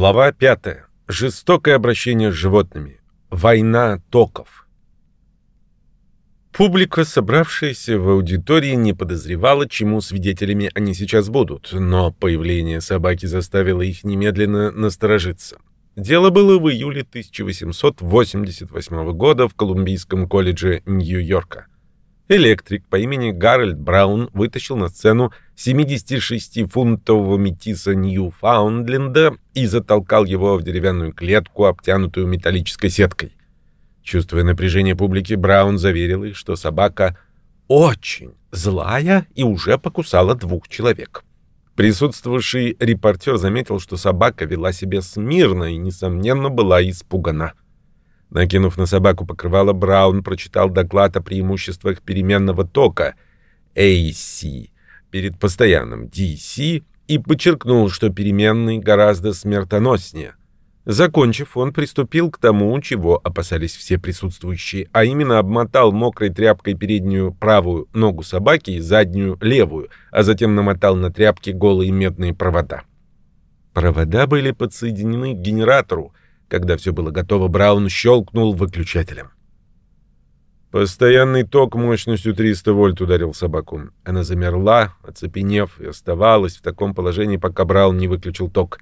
Глава 5. Жестокое обращение с животными. Война токов. Публика, собравшаяся в аудитории, не подозревала, чему свидетелями они сейчас будут, но появление собаки заставило их немедленно насторожиться. Дело было в июле 1888 года в Колумбийском колледже Нью-Йорка. Электрик по имени Гарольд Браун вытащил на сцену 76-фунтового метиса Ньюфаундленда и затолкал его в деревянную клетку, обтянутую металлической сеткой. Чувствуя напряжение публики, Браун заверил их, что собака очень злая и уже покусала двух человек. Присутствовавший репортер заметил, что собака вела себя смирно и, несомненно, была испугана. Накинув на собаку покрывало, Браун прочитал доклад о преимуществах переменного тока AC перед постоянным DC и подчеркнул, что переменный гораздо смертоноснее. Закончив, он приступил к тому, чего опасались все присутствующие, а именно обмотал мокрой тряпкой переднюю правую ногу собаки и заднюю левую, а затем намотал на тряпки голые медные провода. Провода были подсоединены к генератору, когда все было готово, Браун щелкнул выключателем. Постоянный ток мощностью 300 вольт ударил собаку. Она замерла, оцепенев, и оставалась в таком положении, пока Браун не выключил ток.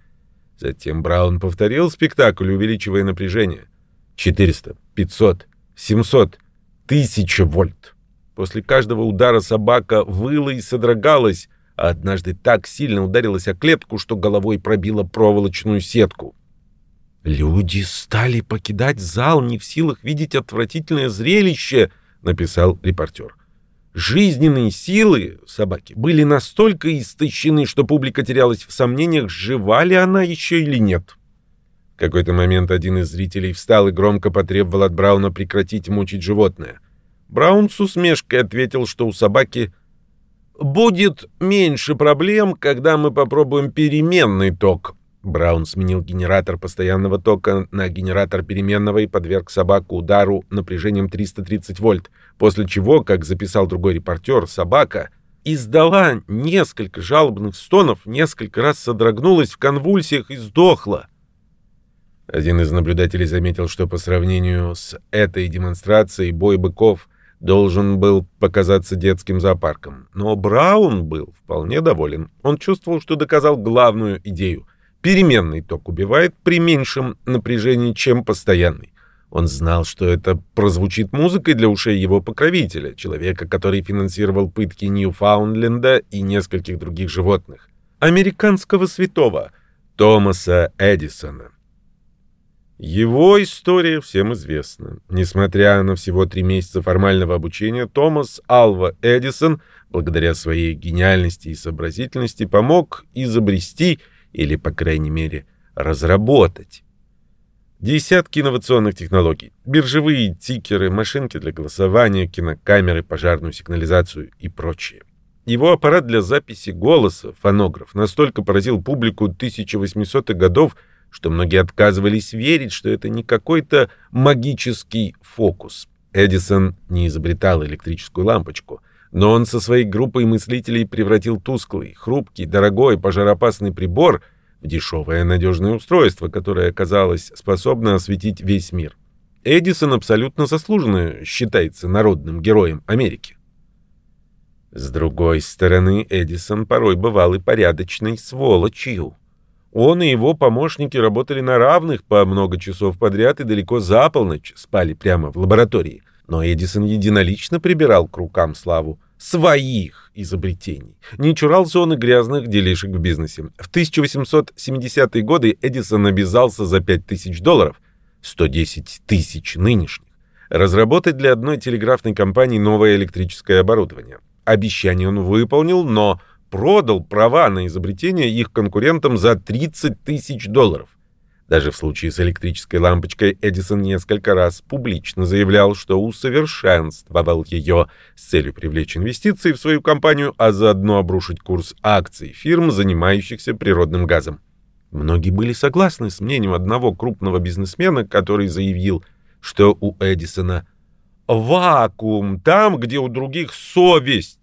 Затем Браун повторил спектакль, увеличивая напряжение. 400, 500, 700, 1000 вольт. После каждого удара собака выла и содрогалась, а однажды так сильно ударилась о клетку, что головой пробила проволочную сетку. «Люди стали покидать зал, не в силах видеть отвратительное зрелище», — написал репортер. Жизненные силы собаки были настолько истощены, что публика терялась в сомнениях, жива ли она еще или нет. В какой-то момент один из зрителей встал и громко потребовал от Брауна прекратить мучить животное. Браун с усмешкой ответил, что у собаки будет меньше проблем, когда мы попробуем переменный ток. Браун сменил генератор постоянного тока на генератор переменного и подверг собаку удару напряжением 330 вольт, после чего, как записал другой репортер, собака издала несколько жалобных стонов, несколько раз содрогнулась в конвульсиях и сдохла. Один из наблюдателей заметил, что по сравнению с этой демонстрацией бой быков должен был показаться детским зоопарком. Но Браун был вполне доволен. Он чувствовал, что доказал главную идею — Переменный ток убивает при меньшем напряжении, чем постоянный. Он знал, что это прозвучит музыкой для ушей его покровителя, человека, который финансировал пытки Ньюфаундленда и нескольких других животных. Американского святого Томаса Эдисона. Его история всем известна. Несмотря на всего три месяца формального обучения, Томас Алва Эдисон, благодаря своей гениальности и сообразительности, помог изобрести или, по крайней мере, разработать. Десятки инновационных технологий, биржевые тикеры, машинки для голосования, кинокамеры, пожарную сигнализацию и прочее. Его аппарат для записи голоса, фонограф, настолько поразил публику 1800-х годов, что многие отказывались верить, что это не какой-то магический фокус. Эдисон не изобретал электрическую лампочку, но он со своей группой мыслителей превратил тусклый, хрупкий, дорогой, пожароопасный прибор в дешевое надежное устройство, которое оказалось способно осветить весь мир. Эдисон абсолютно заслуженно считается народным героем Америки. С другой стороны, Эдисон порой бывал и порядочной сволочью. Он и его помощники работали на равных по много часов подряд и далеко за полночь спали прямо в лаборатории. Но Эдисон единолично прибирал к рукам славу своих изобретений. Не чурался он и грязных делишек в бизнесе. В 1870-е годы Эдисон обязался за 5000 долларов, 110 тысяч нынешних, разработать для одной телеграфной компании новое электрическое оборудование. Обещание он выполнил, но продал права на изобретение их конкурентам за 30 тысяч долларов. Даже в случае с электрической лампочкой Эдисон несколько раз публично заявлял, что усовершенствовал ее с целью привлечь инвестиции в свою компанию, а заодно обрушить курс акций фирм, занимающихся природным газом. Многие были согласны с мнением одного крупного бизнесмена, который заявил, что у Эдисона вакуум там, где у других совесть.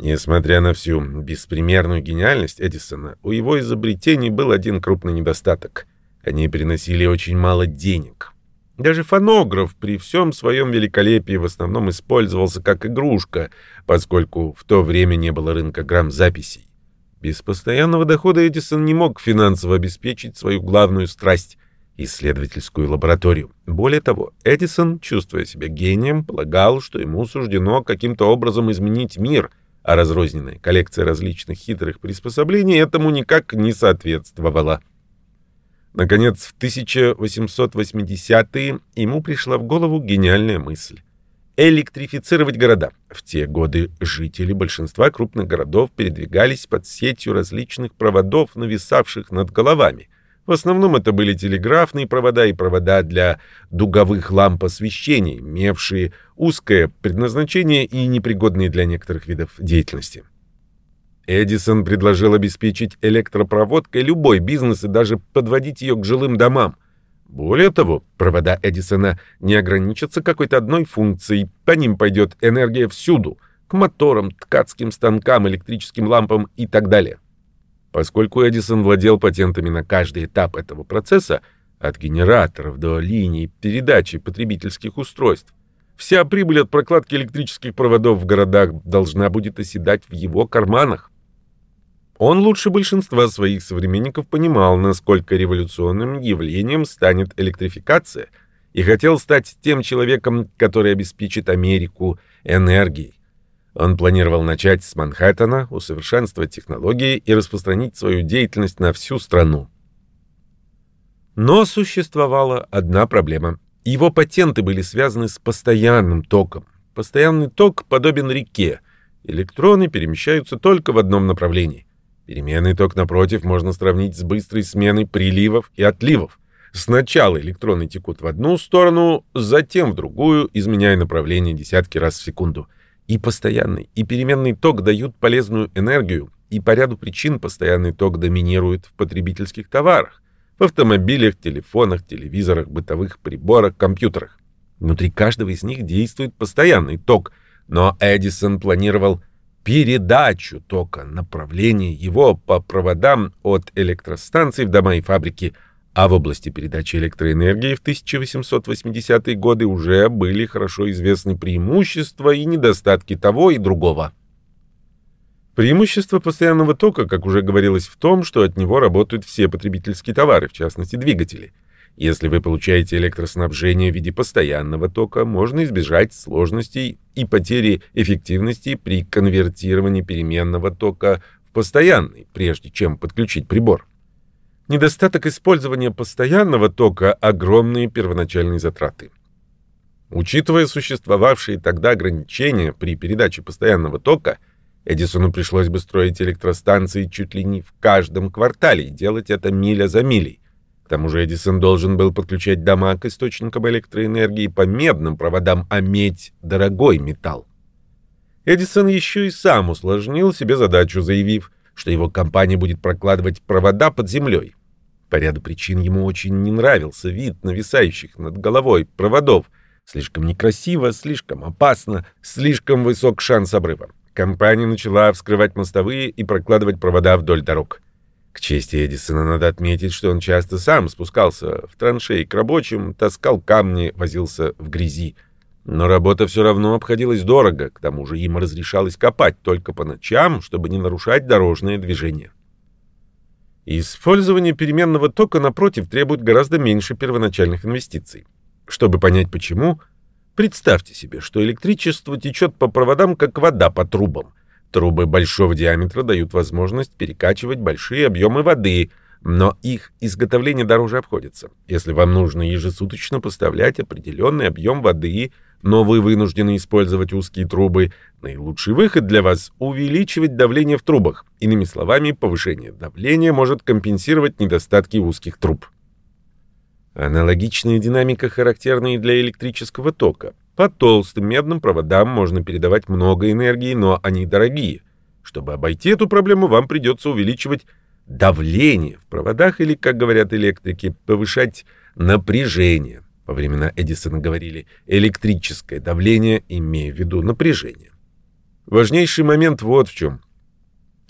Несмотря на всю беспримерную гениальность Эдисона, у его изобретений был один крупный недостаток. Они приносили очень мало денег. Даже фонограф при всем своем великолепии в основном использовался как игрушка, поскольку в то время не было рынка грамзаписей. Без постоянного дохода Эдисон не мог финансово обеспечить свою главную страсть — исследовательскую лабораторию. Более того, Эдисон, чувствуя себя гением, полагал, что ему суждено каким-то образом изменить мир, а разрозненная коллекция различных хитрых приспособлений этому никак не соответствовала. Наконец, в 1880-е ему пришла в голову гениальная мысль электрифицировать города. В те годы жители большинства крупных городов передвигались под сетью различных проводов, нависавших над головами. В основном это были телеграфные провода и провода для дуговых ламп освещения, имевшие узкое предназначение и непригодные для некоторых видов деятельности. Эдисон предложил обеспечить электропроводкой любой бизнес и даже подводить ее к жилым домам. Более того, провода Эдисона не ограничатся какой-то одной функцией, по ним пойдет энергия всюду, к моторам, ткацким станкам, электрическим лампам и так далее. Поскольку Эдисон владел патентами на каждый этап этого процесса, от генераторов до линий передачи потребительских устройств, вся прибыль от прокладки электрических проводов в городах должна будет оседать в его карманах. Он лучше большинства своих современников понимал, насколько революционным явлением станет электрификация, и хотел стать тем человеком, который обеспечит Америку энергией. Он планировал начать с Манхэттена, усовершенствовать технологии и распространить свою деятельность на всю страну. Но существовала одна проблема. Его патенты были связаны с постоянным током. Постоянный ток подобен реке. Электроны перемещаются только в одном направлении. Переменный ток, напротив, можно сравнить с быстрой сменой приливов и отливов. Сначала электроны текут в одну сторону, затем в другую, изменяя направление десятки раз в секунду. И постоянный, и переменный ток дают полезную энергию, и по ряду причин постоянный ток доминирует в потребительских товарах, в автомобилях, телефонах, телевизорах, бытовых приборах, компьютерах. Внутри каждого из них действует постоянный ток, но Эдисон планировал передачу тока, направление его по проводам от электростанций в дома и фабрики, а в области передачи электроэнергии в 1880-е годы уже были хорошо известны преимущества и недостатки того и другого. Преимущество постоянного тока, как уже говорилось, в том, что от него работают все потребительские товары, в частности двигатели – если вы получаете электроснабжение в виде постоянного тока, можно избежать сложностей и потери эффективности при конвертировании переменного тока в постоянный, прежде чем подключить прибор. Недостаток использования постоянного тока – огромные первоначальные затраты. Учитывая существовавшие тогда ограничения при передаче постоянного тока, Эдисону пришлось бы строить электростанции чуть ли не в каждом квартале и делать это миля за милей тому же Эдисон должен был подключать дома к источникам электроэнергии по медным проводам, а медь — дорогой металл. Эдисон еще и сам усложнил себе задачу, заявив, что его компания будет прокладывать провода под землей. По ряду причин ему очень не нравился вид нависающих над головой проводов. Слишком некрасиво, слишком опасно, слишком высок шанс обрыва. Компания начала вскрывать мостовые и прокладывать провода вдоль дорог. К чести Эдисона надо отметить, что он часто сам спускался в траншеи к рабочим, таскал камни, возился в грязи. Но работа все равно обходилась дорого, к тому же им разрешалось копать только по ночам, чтобы не нарушать дорожное движение. Использование переменного тока, напротив, требует гораздо меньше первоначальных инвестиций. Чтобы понять почему, представьте себе, что электричество течет по проводам, как вода по трубам. Трубы большого диаметра дают возможность перекачивать большие объемы воды, но их изготовление дороже обходится. Если вам нужно ежесуточно поставлять определенный объем воды, но вы вынуждены использовать узкие трубы, наилучший выход для вас — увеличивать давление в трубах. Иными словами, повышение давления может компенсировать недостатки узких труб. Аналогичная динамика характерна и для электрического тока. По толстым медным проводам можно передавать много энергии, но они дорогие. Чтобы обойти эту проблему, вам придется увеличивать давление в проводах или, как говорят электрики, повышать напряжение. Во времена Эдисона говорили электрическое давление, имея в виду напряжение. Важнейший момент вот в чем.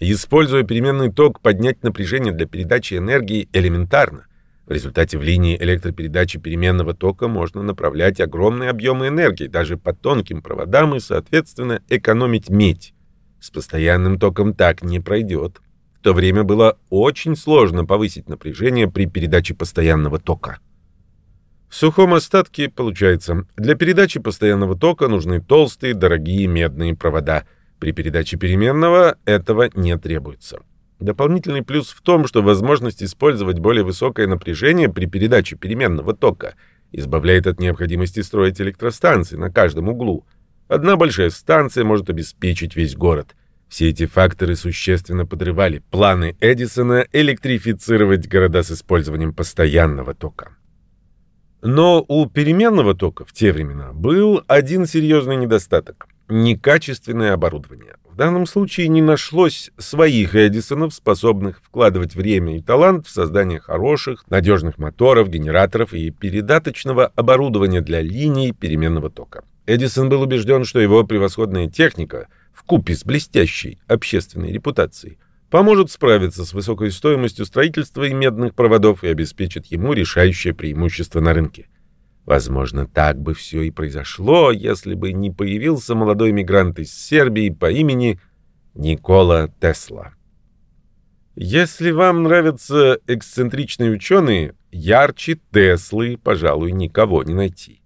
Используя переменный ток, поднять напряжение для передачи энергии элементарно. В результате в линии электропередачи переменного тока можно направлять огромные объемы энергии даже по тонким проводам и, соответственно, экономить медь. С постоянным током так не пройдет. В то время было очень сложно повысить напряжение при передаче постоянного тока. В сухом остатке получается, для передачи постоянного тока нужны толстые, дорогие медные провода. При передаче переменного этого не требуется. Дополнительный плюс в том, что возможность использовать более высокое напряжение при передаче переменного тока избавляет от необходимости строить электростанции на каждом углу. Одна большая станция может обеспечить весь город. Все эти факторы существенно подрывали планы Эдисона электрифицировать города с использованием постоянного тока. Но у переменного тока в те времена был один серьезный недостаток – некачественное оборудование. В данном случае не нашлось своих Эдисонов, способных вкладывать время и талант в создание хороших, надежных моторов, генераторов и передаточного оборудования для линий переменного тока. Эдисон был убежден, что его превосходная техника, в купе с блестящей общественной репутацией, поможет справиться с высокой стоимостью строительства и медных проводов и обеспечит ему решающее преимущество на рынке. Возможно, так бы все и произошло, если бы не появился молодой мигрант из Сербии по имени Никола Тесла. Если вам нравятся эксцентричные ученые, ярче Теслы, пожалуй, никого не найти.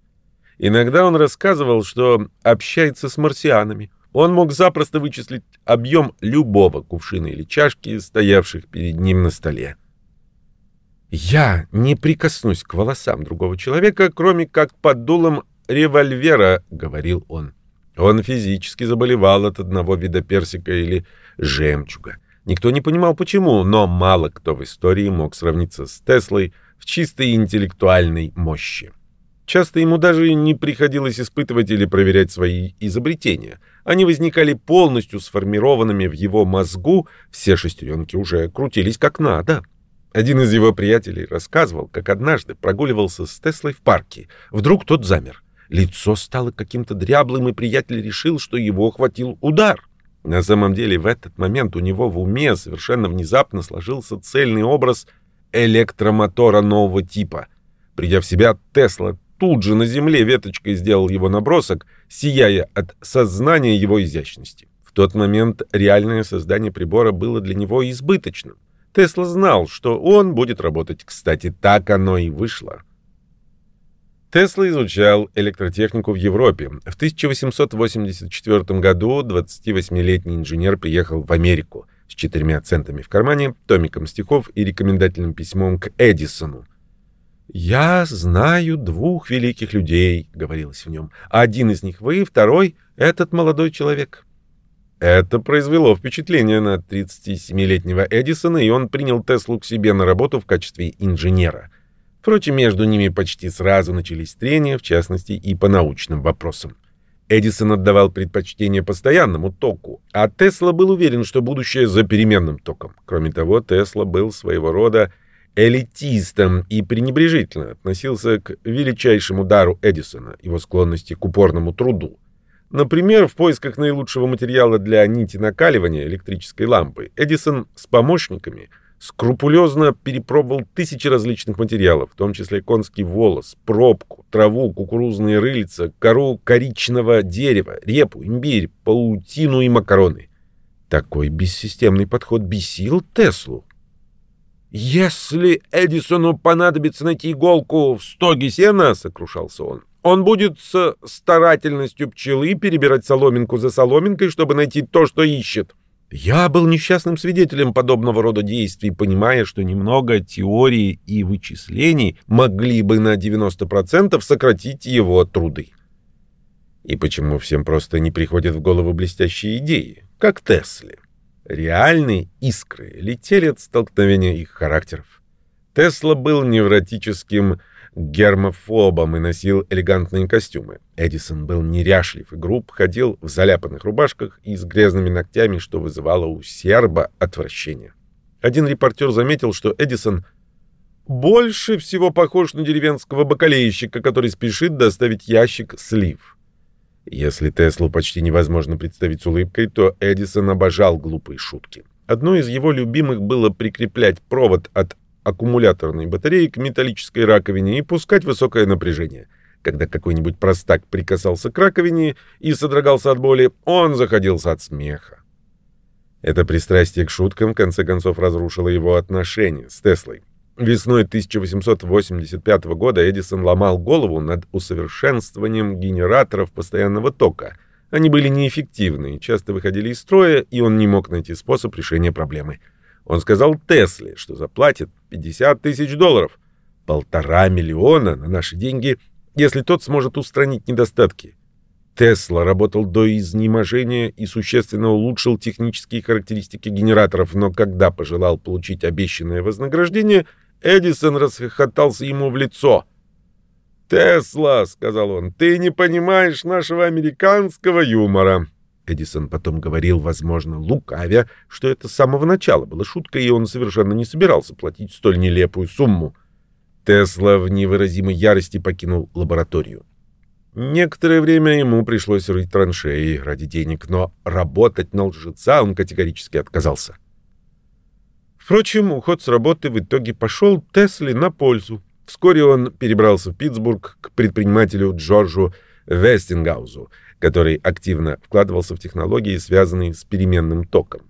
Иногда он рассказывал, что общается с марсианами. Он мог запросто вычислить объем любого кувшина или чашки, стоявших перед ним на столе. Я не прикоснусь к волосам другого человека, кроме как под дулом револьвера, говорил он. Он физически заболевал от одного вида персика или жемчуга. Никто не понимал почему, но мало кто в истории мог сравниться с Теслой в чистой интеллектуальной мощи. Часто ему даже не приходилось испытывать или проверять свои изобретения. Они возникали полностью сформированными в его мозгу, все шестеренки уже крутились как надо. Один из его приятелей рассказывал, как однажды прогуливался с Теслой в парке. Вдруг тот замер. Лицо стало каким-то дряблым, и приятель решил, что его хватил удар. На самом деле в этот момент у него в уме совершенно внезапно сложился цельный образ электромотора нового типа. Придя в себя, Тесла тут же на земле веточкой сделал его набросок, сияя от сознания его изящности. В тот момент реальное создание прибора было для него избыточным. Тесла знал, что он будет работать. Кстати, так оно и вышло. Тесла изучал электротехнику в Европе. В 1884 году 28-летний инженер приехал в Америку с четырьмя центами в кармане, томиком стихов и рекомендательным письмом к Эдисону. «Я знаю двух великих людей», — говорилось в нем. «Один из них вы, второй — этот молодой человек». Это произвело впечатление на 37-летнего Эдисона, и он принял Теслу к себе на работу в качестве инженера. Впрочем, между ними почти сразу начались трения, в частности, и по научным вопросам. Эдисон отдавал предпочтение постоянному току, а Тесла был уверен, что будущее за переменным током. Кроме того, Тесла был своего рода элитистом и пренебрежительно относился к величайшему дару Эдисона, его склонности к упорному труду. Например, в поисках наилучшего материала для нити накаливания электрической лампы Эдисон с помощниками скрупулезно перепробовал тысячи различных материалов, в том числе конский волос, пробку, траву, кукурузные рыльца, кору коричного дерева, репу, имбирь, паутину и макароны. Такой бессистемный подход бесил Теслу. «Если Эдисону понадобится найти иголку в стоге сена, — сокрушался он, — он будет с старательностью пчелы перебирать соломинку за соломинкой, чтобы найти то, что ищет. Я был несчастным свидетелем подобного рода действий, понимая, что немного теории и вычислений могли бы на 90% сократить его труды. И почему всем просто не приходят в голову блестящие идеи, как Тесле? Реальные искры летели от столкновения их характеров. Тесла был невротическим гермофобом и носил элегантные костюмы. Эдисон был неряшлив и груб, ходил в заляпанных рубашках и с грязными ногтями, что вызывало у серба отвращение. Один репортер заметил, что Эдисон больше всего похож на деревенского бакалейщика, который спешит доставить ящик слив. Если Теслу почти невозможно представить с улыбкой, то Эдисон обожал глупые шутки. Одной из его любимых было прикреплять провод от аккумуляторной батареи к металлической раковине и пускать высокое напряжение. Когда какой-нибудь простак прикасался к раковине и содрогался от боли, он заходился от смеха. Это пристрастие к шуткам в конце концов разрушило его отношения с Теслой. Весной 1885 года Эдисон ломал голову над усовершенствованием генераторов постоянного тока. Они были неэффективны, часто выходили из строя, и он не мог найти способ решения проблемы. Он сказал Тесле, что заплатит 50 тысяч долларов, полтора миллиона на наши деньги, если тот сможет устранить недостатки. Тесла работал до изнеможения и существенно улучшил технические характеристики генераторов, но когда пожелал получить обещанное вознаграждение, Эдисон расхохотался ему в лицо. «Тесла», — сказал он, — «ты не понимаешь нашего американского юмора». Эдисон потом говорил, возможно, лукавя, что это с самого начала было шуткой, и он совершенно не собирался платить столь нелепую сумму. Тесла в невыразимой ярости покинул лабораторию. Некоторое время ему пришлось рыть траншеи ради денег, но работать на лжеца он категорически отказался. Впрочем, уход с работы в итоге пошел Тесле на пользу. Вскоре он перебрался в Питтсбург к предпринимателю Джорджу Вестингаузу, который активно вкладывался в технологии, связанные с переменным током.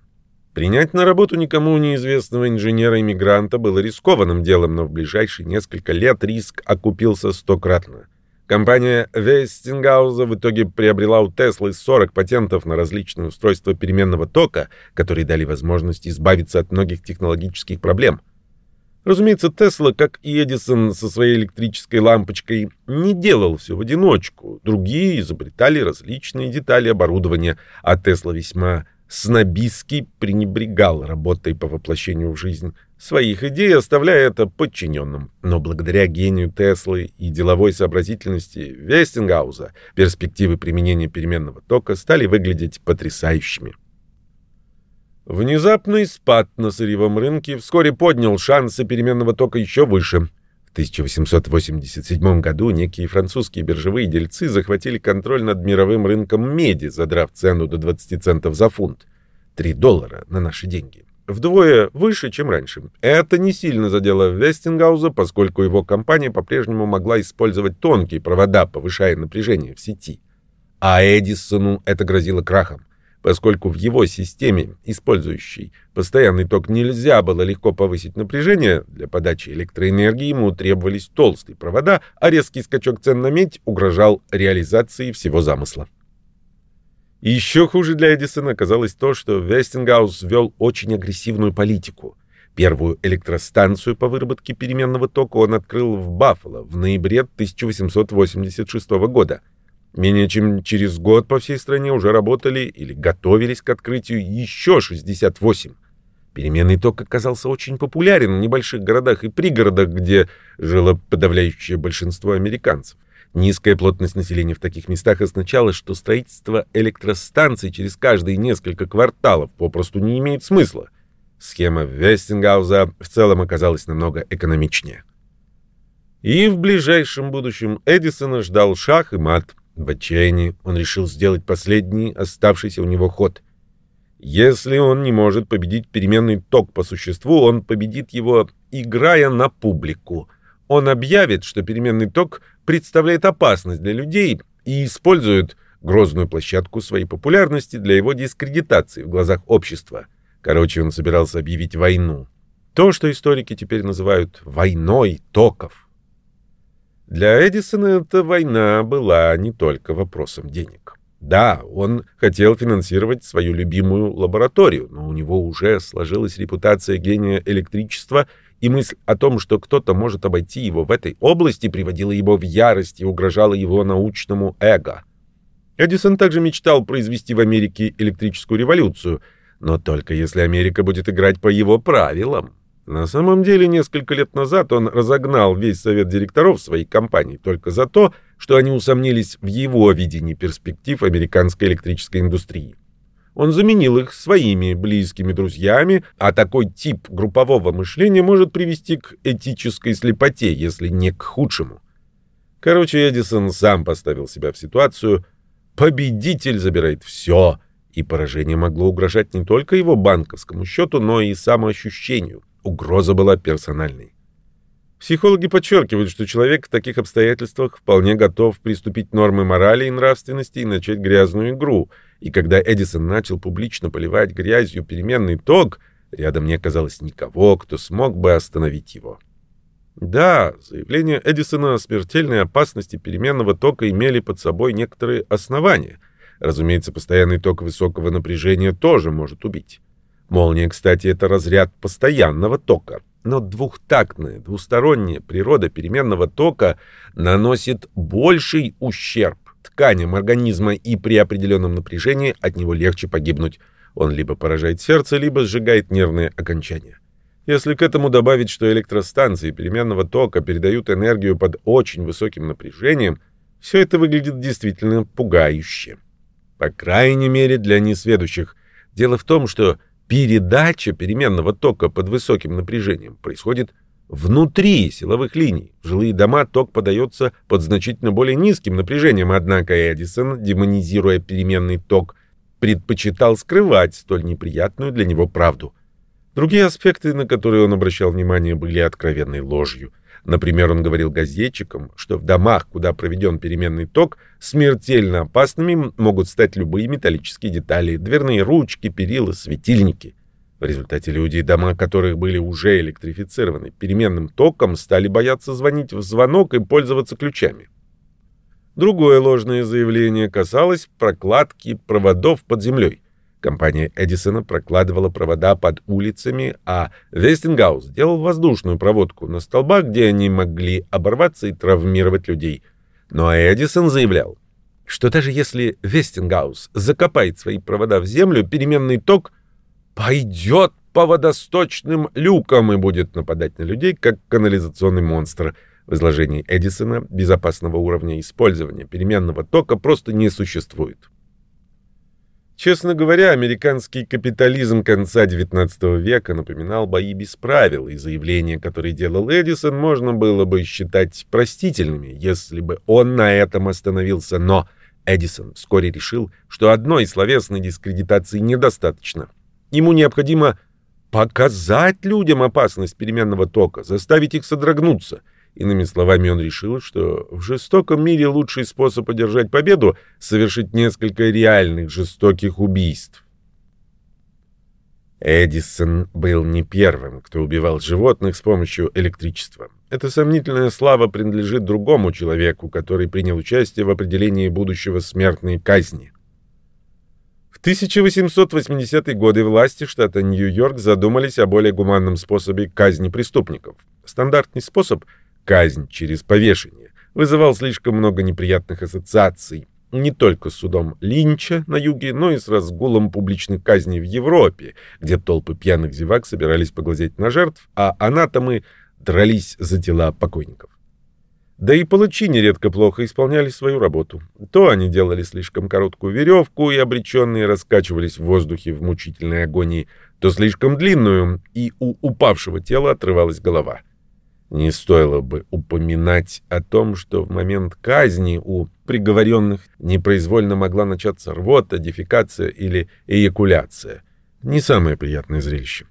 Принять на работу никому неизвестного инженера-иммигранта было рискованным делом, но в ближайшие несколько лет риск окупился стократно. Компания Вестингауза в итоге приобрела у Теслы 40 патентов на различные устройства переменного тока, которые дали возможность избавиться от многих технологических проблем. Разумеется, Тесла, как и Эдисон со своей электрической лампочкой, не делал все в одиночку. Другие изобретали различные детали оборудования, а Тесла весьма снобистски пренебрегал работой по воплощению в жизнь своих идей, оставляя это подчиненным. Но благодаря гению Теслы и деловой сообразительности Вестингауза перспективы применения переменного тока стали выглядеть потрясающими. Внезапный спад на сырьевом рынке вскоре поднял шансы переменного тока еще выше. В 1887 году некие французские биржевые дельцы захватили контроль над мировым рынком меди, задрав цену до 20 центов за фунт. 3 доллара на наши деньги вдвое выше, чем раньше. Это не сильно задело Вестингауза, поскольку его компания по-прежнему могла использовать тонкие провода, повышая напряжение в сети. А Эдисону это грозило крахом, поскольку в его системе, использующей постоянный ток, нельзя было легко повысить напряжение, для подачи электроэнергии ему требовались толстые провода, а резкий скачок цен на медь угрожал реализации всего замысла. Еще хуже для Эдисона оказалось то, что Вестингаус вел очень агрессивную политику. Первую электростанцию по выработке переменного тока он открыл в Баффало в ноябре 1886 года. Менее чем через год по всей стране уже работали или готовились к открытию еще 68. Переменный ток оказался очень популярен в небольших городах и пригородах, где жило подавляющее большинство американцев. Низкая плотность населения в таких местах означала, что строительство электростанций через каждые несколько кварталов попросту не имеет смысла. Схема Вестингауза в целом оказалась намного экономичнее. И в ближайшем будущем Эдисона ждал шах и мат. В отчаянии он решил сделать последний оставшийся у него ход. Если он не может победить переменный ток по существу, он победит его, играя на публику. Он объявит, что переменный ток представляет опасность для людей и использует грозную площадку своей популярности для его дискредитации в глазах общества. Короче, он собирался объявить войну. То, что историки теперь называют «войной токов». Для Эдисона эта война была не только вопросом денег. Да, он хотел финансировать свою любимую лабораторию, но у него уже сложилась репутация гения электричества – и мысль о том, что кто-то может обойти его в этой области, приводила его в ярость и угрожала его научному эго. Эдисон также мечтал произвести в Америке электрическую революцию, но только если Америка будет играть по его правилам. На самом деле, несколько лет назад он разогнал весь совет директоров своей компании только за то, что они усомнились в его видении перспектив американской электрической индустрии. Он заменил их своими близкими друзьями, а такой тип группового мышления может привести к этической слепоте, если не к худшему. Короче, Эдисон сам поставил себя в ситуацию, Победитель забирает все, и поражение могло угрожать не только его банковскому счету, но и самоощущению. Угроза была персональной. Психологи подчеркивают, что человек в таких обстоятельствах вполне готов приступить нормы морали и нравственности и начать грязную игру. И когда Эдисон начал публично поливать грязью переменный ток, рядом не оказалось никого, кто смог бы остановить его. Да, заявления Эдисона о смертельной опасности переменного тока имели под собой некоторые основания. Разумеется, постоянный ток высокого напряжения тоже может убить. Молния, кстати, это разряд постоянного тока. Но двухтактная, двусторонняя природа переменного тока наносит больший ущерб тканям организма и при определенном напряжении от него легче погибнуть. Он либо поражает сердце, либо сжигает нервные окончания. Если к этому добавить, что электростанции переменного тока передают энергию под очень высоким напряжением, все это выглядит действительно пугающе. По крайней мере, для несведущих. Дело в том, что Передача переменного тока под высоким напряжением происходит внутри силовых линий. В жилые дома ток подается под значительно более низким напряжением, однако Эдисон, демонизируя переменный ток, предпочитал скрывать столь неприятную для него правду. Другие аспекты, на которые он обращал внимание, были откровенной ложью – Например, он говорил газетчикам, что в домах, куда проведен переменный ток, смертельно опасными могут стать любые металлические детали, дверные ручки, перила, светильники. В результате люди, дома которых были уже электрифицированы переменным током, стали бояться звонить в звонок и пользоваться ключами. Другое ложное заявление касалось прокладки проводов под землей. Компания Эдисона прокладывала провода под улицами, а Вестингаус делал воздушную проводку на столбах, где они могли оборваться и травмировать людей. Но Эдисон заявлял, что даже если Вестингаус закопает свои провода в землю, переменный ток пойдет по водосточным люкам и будет нападать на людей, как канализационный монстр. В изложении Эдисона безопасного уровня использования переменного тока просто не существует. Честно говоря, американский капитализм конца XIX века напоминал бои без правил, и заявления, которые делал Эдисон, можно было бы считать простительными, если бы он на этом остановился. Но Эдисон вскоре решил, что одной словесной дискредитации недостаточно. Ему необходимо показать людям опасность переменного тока, заставить их содрогнуться — Иными словами, он решил, что в жестоком мире лучший способ одержать победу — совершить несколько реальных жестоких убийств. Эдисон был не первым, кто убивал животных с помощью электричества. Эта сомнительная слава принадлежит другому человеку, который принял участие в определении будущего смертной казни. В 1880-е годы власти штата Нью-Йорк задумались о более гуманном способе казни преступников. Стандартный способ — казнь через повешение, вызывал слишком много неприятных ассоциаций не только с судом Линча на юге, но и с разгулом публичных казней в Европе, где толпы пьяных зевак собирались поглазеть на жертв, а анатомы дрались за тела покойников. Да и палачи нередко плохо исполняли свою работу. То они делали слишком короткую веревку, и обреченные раскачивались в воздухе в мучительной агонии, то слишком длинную, и у упавшего тела отрывалась голова. Не стоило бы упоминать о том, что в момент казни у приговоренных непроизвольно могла начаться рвота, дефекация или эякуляция. Не самое приятное зрелище.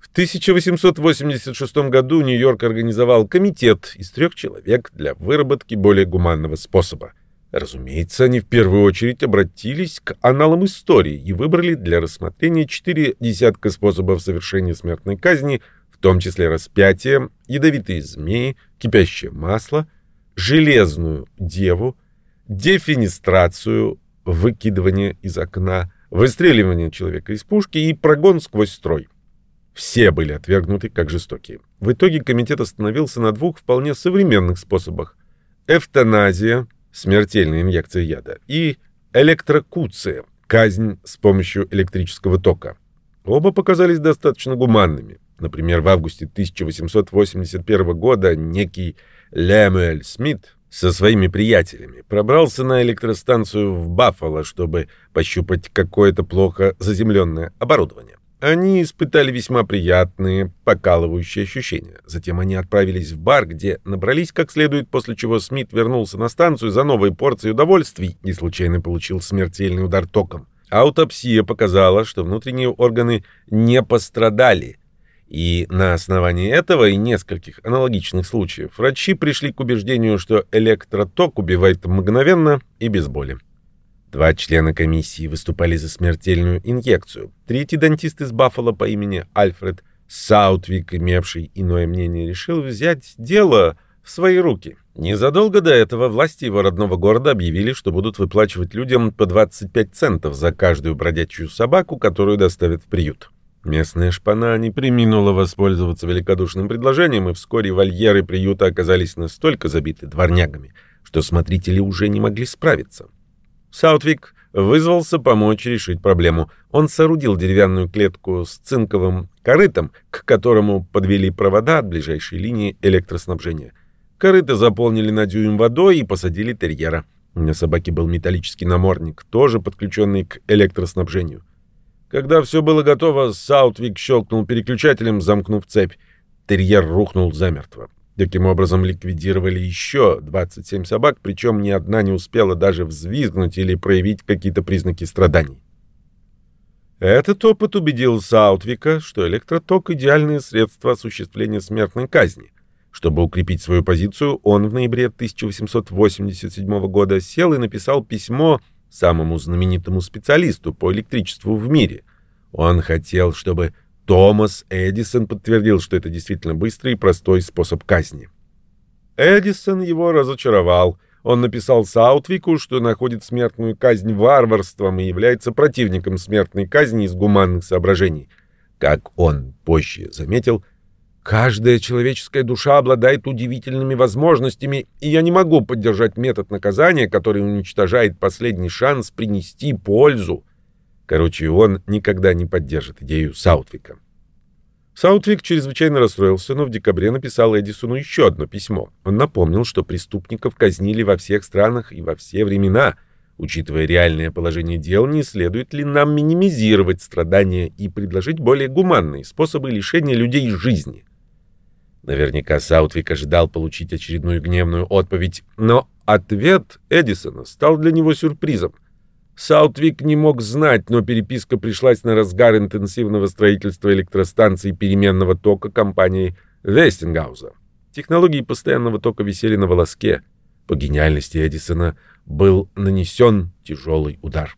В 1886 году Нью-Йорк организовал комитет из трех человек для выработки более гуманного способа. Разумеется, они в первую очередь обратились к аналам истории и выбрали для рассмотрения четыре десятка способов совершения смертной казни – том числе распятие, ядовитые змеи, кипящее масло, железную деву, дефинистрацию, выкидывание из окна, выстреливание человека из пушки и прогон сквозь строй. Все были отвергнуты как жестокие. В итоге комитет остановился на двух вполне современных способах. Эвтаназия, смертельная инъекция яда, и электрокуция, казнь с помощью электрического тока. Оба показались достаточно гуманными. Например, в августе 1881 года некий Лемуэль Смит со своими приятелями пробрался на электростанцию в Баффало, чтобы пощупать какое-то плохо заземленное оборудование. Они испытали весьма приятные, покалывающие ощущения. Затем они отправились в бар, где набрались как следует, после чего Смит вернулся на станцию за новой порцией удовольствий и случайно получил смертельный удар током. Аутопсия показала, что внутренние органы не пострадали. И на основании этого и нескольких аналогичных случаев врачи пришли к убеждению, что электроток убивает мгновенно и без боли. Два члена комиссии выступали за смертельную инъекцию. Третий дантист из Баффало по имени Альфред Саутвик, имевший иное мнение, решил взять дело в свои руки. Незадолго до этого власти его родного города объявили, что будут выплачивать людям по 25 центов за каждую бродячую собаку, которую доставят в приют. Местная шпана не приминула воспользоваться великодушным предложением, и вскоре вольеры приюта оказались настолько забиты дворнягами, что смотрители уже не могли справиться. Саутвик вызвался помочь решить проблему. Он соорудил деревянную клетку с цинковым корытом, к которому подвели провода от ближайшей линии электроснабжения. Корыто заполнили на дюйм водой и посадили терьера. На собаке был металлический намордник, тоже подключенный к электроснабжению. Когда все было готово, Саутвик щелкнул переключателем, замкнув цепь. Терьер рухнул замертво. Таким образом, ликвидировали еще 27 собак, причем ни одна не успела даже взвизгнуть или проявить какие-то признаки страданий. Этот опыт убедил Саутвика, что электроток — идеальное средство осуществления смертной казни. Чтобы укрепить свою позицию, он в ноябре 1887 года сел и написал письмо самому знаменитому специалисту по электричеству в мире. Он хотел, чтобы Томас Эдисон подтвердил, что это действительно быстрый и простой способ казни. Эдисон его разочаровал. Он написал Саутвику, что находит смертную казнь варварством и является противником смертной казни из гуманных соображений. Как он позже заметил, «Каждая человеческая душа обладает удивительными возможностями, и я не могу поддержать метод наказания, который уничтожает последний шанс принести пользу». Короче, он никогда не поддержит идею Саутвика. Саутвик чрезвычайно расстроился, но в декабре написал Эдисону еще одно письмо. Он напомнил, что преступников казнили во всех странах и во все времена. Учитывая реальное положение дел, не следует ли нам минимизировать страдания и предложить более гуманные способы лишения людей жизни? Наверняка Саутвик ожидал получить очередную гневную отповедь, но ответ Эдисона стал для него сюрпризом. Саутвик не мог знать, но переписка пришлась на разгар интенсивного строительства электростанций переменного тока компании Вестингауза. Технологии постоянного тока висели на волоске. По гениальности Эдисона был нанесен тяжелый удар.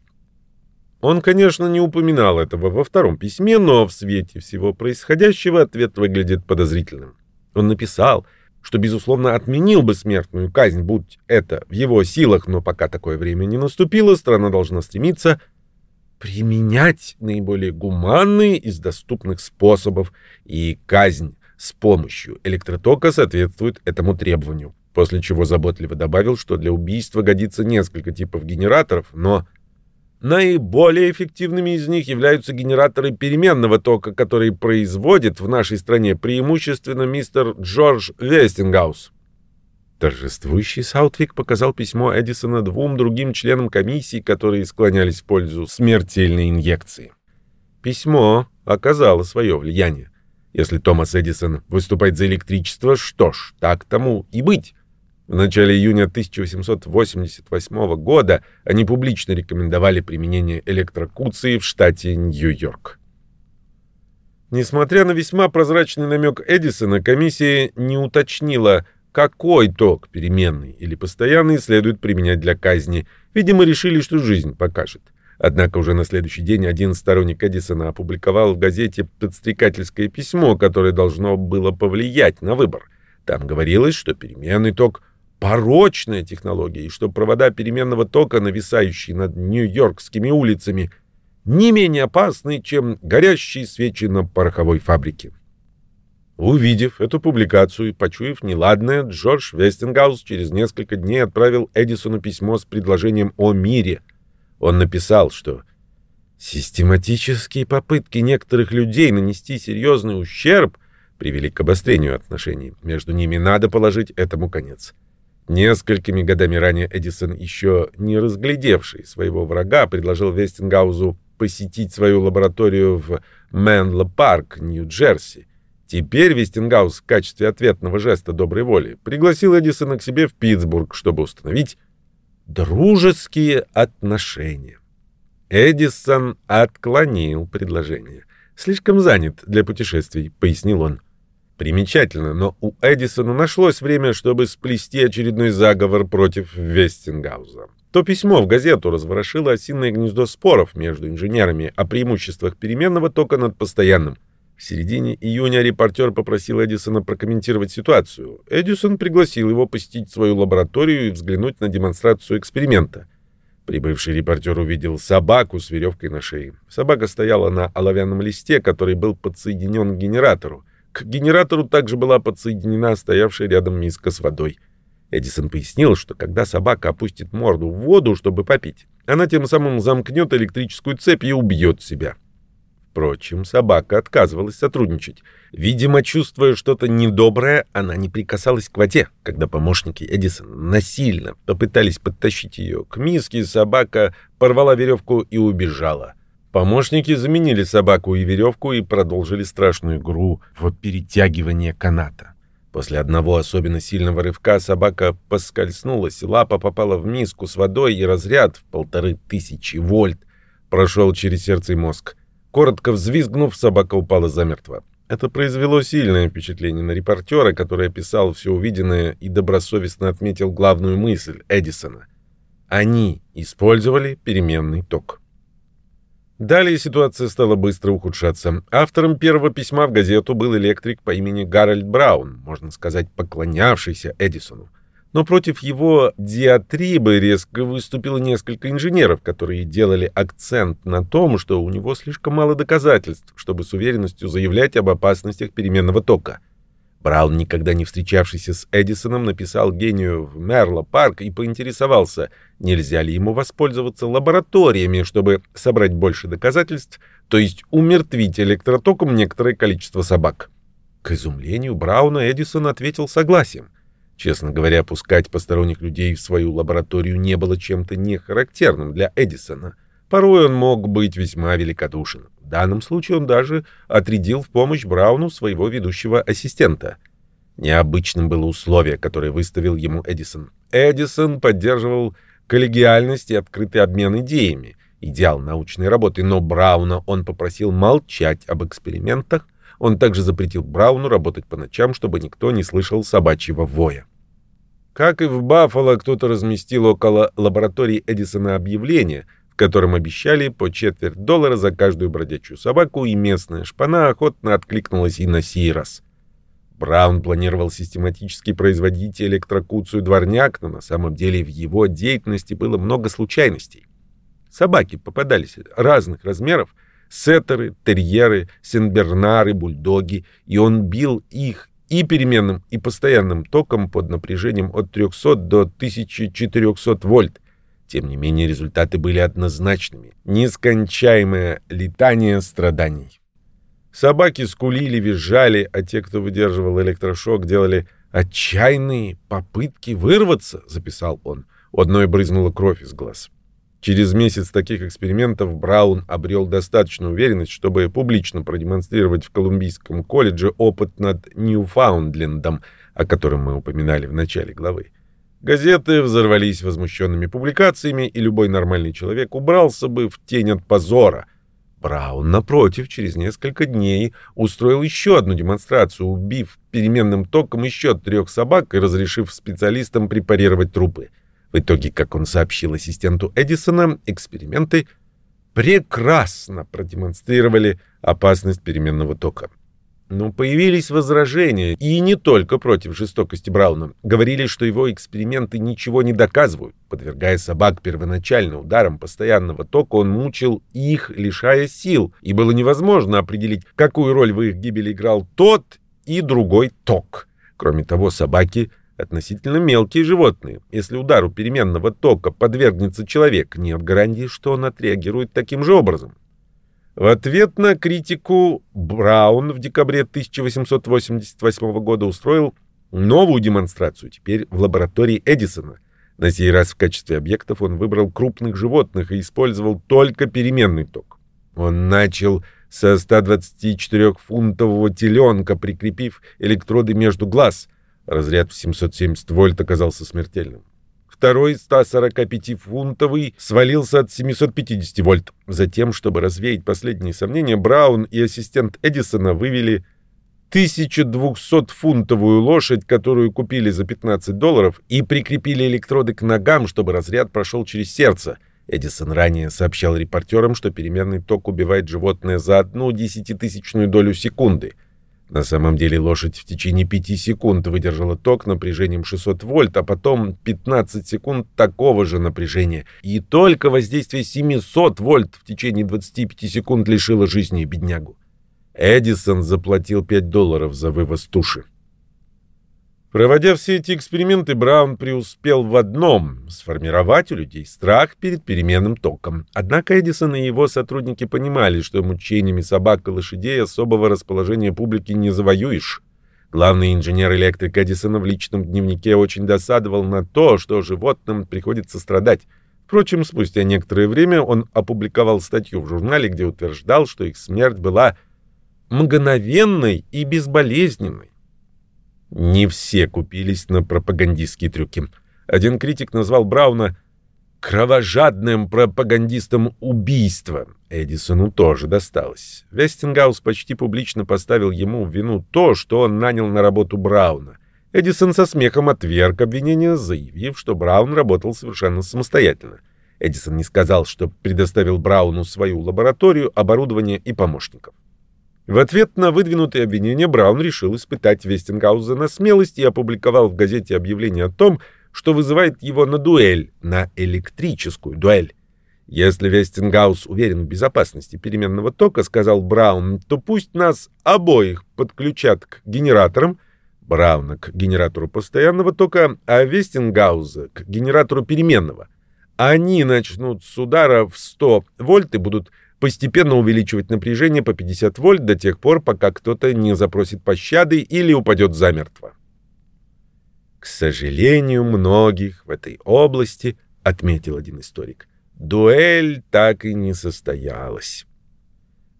Он, конечно, не упоминал этого во втором письме, но в свете всего происходящего ответ выглядит подозрительным. Он написал, что, безусловно, отменил бы смертную казнь, будь это в его силах, но пока такое время не наступило, страна должна стремиться применять наиболее гуманные из доступных способов, и казнь с помощью электротока соответствует этому требованию. После чего заботливо добавил, что для убийства годится несколько типов генераторов, но Наиболее эффективными из них являются генераторы переменного тока, которые производит в нашей стране преимущественно мистер Джордж Вестингаус. Торжествующий Саутвик показал письмо Эдисона двум другим членам комиссии, которые склонялись в пользу смертельной инъекции. Письмо оказало свое влияние. Если Томас Эдисон выступает за электричество, что ж, так тому и быть. В начале июня 1888 года они публично рекомендовали применение электрокуции в штате Нью-Йорк. Несмотря на весьма прозрачный намек Эдисона, комиссия не уточнила, какой ток, переменный или постоянный, следует применять для казни. Видимо, решили, что жизнь покажет. Однако уже на следующий день один сторонник Эдисона опубликовал в газете подстрекательское письмо, которое должно было повлиять на выбор. Там говорилось, что переменный ток – порочная технология, и что провода переменного тока, нависающие над нью-йоркскими улицами, не менее опасны, чем горящие свечи на пороховой фабрике. Увидев эту публикацию и почуяв неладное, Джордж Вестингаус через несколько дней отправил Эдисону письмо с предложением о мире. Он написал, что систематические попытки некоторых людей нанести серьезный ущерб привели к обострению отношений. Между ними надо положить этому конец. Несколькими годами ранее Эдисон, еще не разглядевший своего врага, предложил Вестингаузу посетить свою лабораторию в Менло-парк, Нью-Джерси. Теперь Вестингаус в качестве ответного жеста доброй воли пригласил Эдисона к себе в Питтсбург, чтобы установить дружеские отношения. Эдисон отклонил предложение. «Слишком занят для путешествий», — пояснил он. Примечательно, но у Эдисона нашлось время, чтобы сплести очередной заговор против Вестингауза. То письмо в газету разворошило осиное гнездо споров между инженерами о преимуществах переменного тока над постоянным. В середине июня репортер попросил Эдисона прокомментировать ситуацию. Эдисон пригласил его посетить свою лабораторию и взглянуть на демонстрацию эксперимента. Прибывший репортер увидел собаку с веревкой на шее. Собака стояла на оловянном листе, который был подсоединен к генератору. К генератору также была подсоединена стоявшая рядом миска с водой. Эдисон пояснил, что когда собака опустит морду в воду, чтобы попить, она тем самым замкнет электрическую цепь и убьет себя. Впрочем, собака отказывалась сотрудничать. Видимо, чувствуя что-то недоброе, она не прикасалась к воде. Когда помощники Эдисона насильно попытались подтащить ее к миске, собака порвала веревку и убежала. Помощники заменили собаку и веревку и продолжили страшную игру в перетягивание каната. После одного особенно сильного рывка собака поскользнулась, лапа попала в миску с водой, и разряд в полторы тысячи вольт прошел через сердце и мозг. Коротко взвизгнув, собака упала замертво. Это произвело сильное впечатление на репортера, который описал все увиденное и добросовестно отметил главную мысль Эдисона. Они использовали переменный ток. Далее ситуация стала быстро ухудшаться. Автором первого письма в газету был электрик по имени Гарольд Браун, можно сказать, поклонявшийся Эдисону. Но против его диатрибы резко выступило несколько инженеров, которые делали акцент на том, что у него слишком мало доказательств, чтобы с уверенностью заявлять об опасностях переменного тока. Браун, никогда не встречавшийся с Эдисоном, написал гению в Мерло-парк и поинтересовался, нельзя ли ему воспользоваться лабораториями, чтобы собрать больше доказательств, то есть умертвить электротоком некоторое количество собак. К изумлению Брауна Эдисон ответил согласием. Честно говоря, пускать посторонних людей в свою лабораторию не было чем-то нехарактерным для Эдисона. Порой он мог быть весьма великодушен. В данном случае он даже отрядил в помощь Брауну своего ведущего ассистента. Необычным было условие, которое выставил ему Эдисон. Эдисон поддерживал коллегиальность и открытый обмен идеями, идеал научной работы, но Брауна он попросил молчать об экспериментах, он также запретил Брауну работать по ночам, чтобы никто не слышал собачьего воя. Как и в Баффало, кто-то разместил около лаборатории Эдисона объявление, в котором обещали по четверть доллара за каждую бродячую собаку, и местная шпана охотно откликнулась и на сей раз. Браун планировал систематически производить электрокуцию дворняк, но на самом деле в его деятельности было много случайностей. Собаки попадались разных размеров, сеттеры, терьеры, сенбернары, бульдоги, и он бил их и переменным, и постоянным током под напряжением от 300 до 1400 вольт. Тем не менее, результаты были однозначными. Нескончаемое летание страданий. Собаки скулили, визжали, а те, кто выдерживал электрошок, делали отчаянные попытки вырваться, записал он. У одной брызнула кровь из глаз. Через месяц таких экспериментов Браун обрел достаточную уверенность, чтобы публично продемонстрировать в Колумбийском колледже опыт над Ньюфаундлендом, о котором мы упоминали в начале главы. Газеты взорвались возмущенными публикациями, и любой нормальный человек убрался бы в тень от позора. Браун, напротив, через несколько дней устроил еще одну демонстрацию, убив переменным током еще трех собак и разрешив специалистам препарировать трупы. В итоге, как он сообщил ассистенту Эдисона, эксперименты прекрасно продемонстрировали опасность переменного тока. Но появились возражения, и не только против жестокости Брауна. Говорили, что его эксперименты ничего не доказывают. Подвергая собак первоначально ударам постоянного тока, он мучил их, лишая сил, и было невозможно определить, какую роль в их гибели играл тот и другой ток. Кроме того, собаки – относительно мелкие животные. Если удару переменного тока подвергнется человек, нет гарантии, что он отреагирует таким же образом. В ответ на критику Браун в декабре 1888 года устроил новую демонстрацию, теперь в лаборатории Эдисона. На сей раз в качестве объектов он выбрал крупных животных и использовал только переменный ток. Он начал со 124-фунтового теленка, прикрепив электроды между глаз. Разряд в 770 вольт оказался смертельным. Второй 145-фунтовый свалился от 750 вольт. Затем, чтобы развеять последние сомнения, Браун и ассистент Эдисона вывели 1200-фунтовую лошадь, которую купили за 15 долларов, и прикрепили электроды к ногам, чтобы разряд прошел через сердце. Эдисон ранее сообщал репортерам, что переменный ток убивает животное за одну десятитысячную долю секунды. На самом деле лошадь в течение 5 секунд выдержала ток напряжением 600 вольт, а потом 15 секунд такого же напряжения. И только воздействие 700 вольт в течение 25 секунд лишило жизни беднягу. Эдисон заплатил 5 долларов за вывоз туши. Проводя все эти эксперименты, Браун преуспел в одном — сформировать у людей страх перед переменным током. Однако Эдисон и его сотрудники понимали, что мучениями собак и лошадей особого расположения публики не завоюешь. Главный инженер-электрик Эдисона в личном дневнике очень досадовал на то, что животным приходится страдать. Впрочем, спустя некоторое время он опубликовал статью в журнале, где утверждал, что их смерть была мгновенной и безболезненной. Не все купились на пропагандистские трюки. Один критик назвал Брауна кровожадным пропагандистом убийства. Эдисону тоже досталось. Вестингаус почти публично поставил ему в вину то, что он нанял на работу Брауна. Эдисон со смехом отверг обвинение, заявив, что Браун работал совершенно самостоятельно. Эдисон не сказал, что предоставил Брауну свою лабораторию, оборудование и помощников. В ответ на выдвинутые обвинения Браун решил испытать Вестингауза на смелость и опубликовал в газете объявление о том, что вызывает его на дуэль, на электрическую дуэль. «Если Вестингаус уверен в безопасности переменного тока, — сказал Браун, — то пусть нас обоих подключат к генераторам, Брауна к генератору постоянного тока, а Вестингауза к генератору переменного. Они начнут с удара в 100 вольт и будут постепенно увеличивать напряжение по 50 вольт до тех пор, пока кто-то не запросит пощады или упадет замертво. К сожалению, многих в этой области, отметил один историк, дуэль так и не состоялась.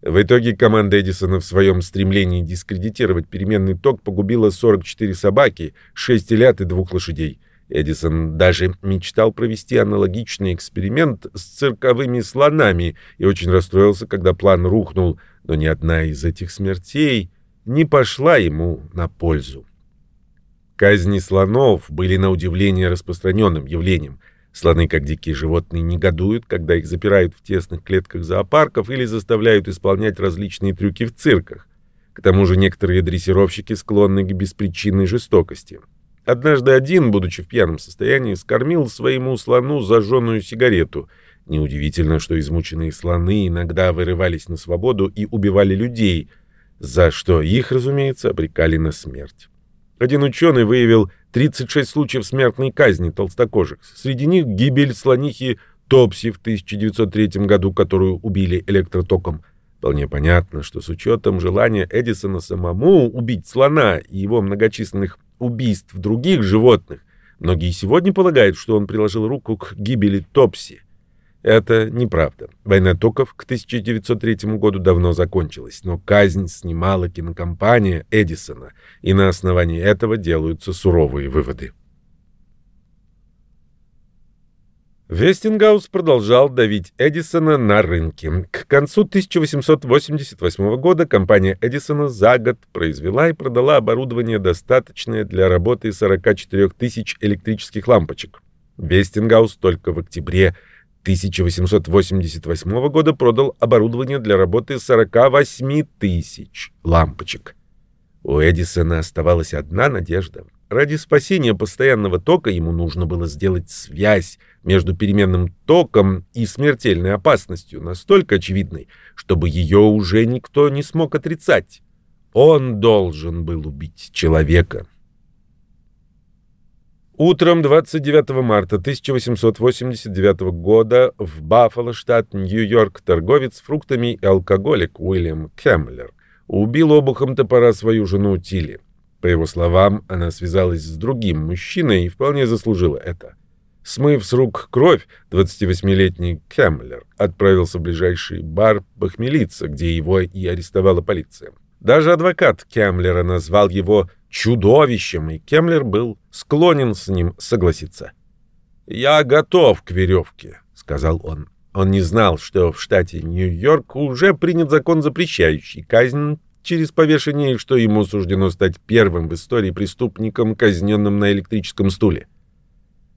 В итоге команда Эдисона в своем стремлении дискредитировать переменный ток погубила 44 собаки, 6 телят и двух лошадей. Эдисон даже мечтал провести аналогичный эксперимент с цирковыми слонами и очень расстроился, когда план рухнул, но ни одна из этих смертей не пошла ему на пользу. Казни слонов были на удивление распространенным явлением. Слоны, как дикие животные, негодуют, когда их запирают в тесных клетках зоопарков или заставляют исполнять различные трюки в цирках. К тому же некоторые дрессировщики склонны к беспричинной жестокости. Однажды один, будучи в пьяном состоянии, скормил своему слону зажженную сигарету. Неудивительно, что измученные слоны иногда вырывались на свободу и убивали людей, за что их, разумеется, обрекали на смерть. Один ученый выявил 36 случаев смертной казни толстокожих. Среди них гибель слонихи Топси в 1903 году, которую убили электротоком. Вполне понятно, что с учетом желания Эдисона самому убить слона и его многочисленных убийств других животных, многие сегодня полагают, что он приложил руку к гибели Топси. Это неправда. Война токов к 1903 году давно закончилась, но казнь снимала кинокомпания Эдисона, и на основании этого делаются суровые выводы. Вестингаус продолжал давить Эдисона на рынке. К концу 1888 года компания Эдисона за год произвела и продала оборудование, достаточное для работы 44 тысяч электрических лампочек. Вестингаус только в октябре 1888 года продал оборудование для работы 48 тысяч лампочек. У Эдисона оставалась одна надежда. Ради спасения постоянного тока ему нужно было сделать связь между переменным током и смертельной опасностью настолько очевидной, чтобы ее уже никто не смог отрицать. Он должен был убить человека. Утром 29 марта 1889 года в Баффало, штат Нью-Йорк, торговец фруктами и алкоголик Уильям Кемлер убил обухом топора свою жену Тилли. По его словам, она связалась с другим мужчиной и вполне заслужила это. Смыв с рук кровь, 28-летний Кемлер отправился в ближайший бар похмелиться, где его и арестовала полиция. Даже адвокат Кемлера назвал его чудовищем, и Кемлер был склонен с ним согласиться. «Я готов к веревке», — сказал он. Он не знал, что в штате Нью-Йорк уже принят закон, запрещающий казнь через повешение, что ему суждено стать первым в истории преступником, казненным на электрическом стуле.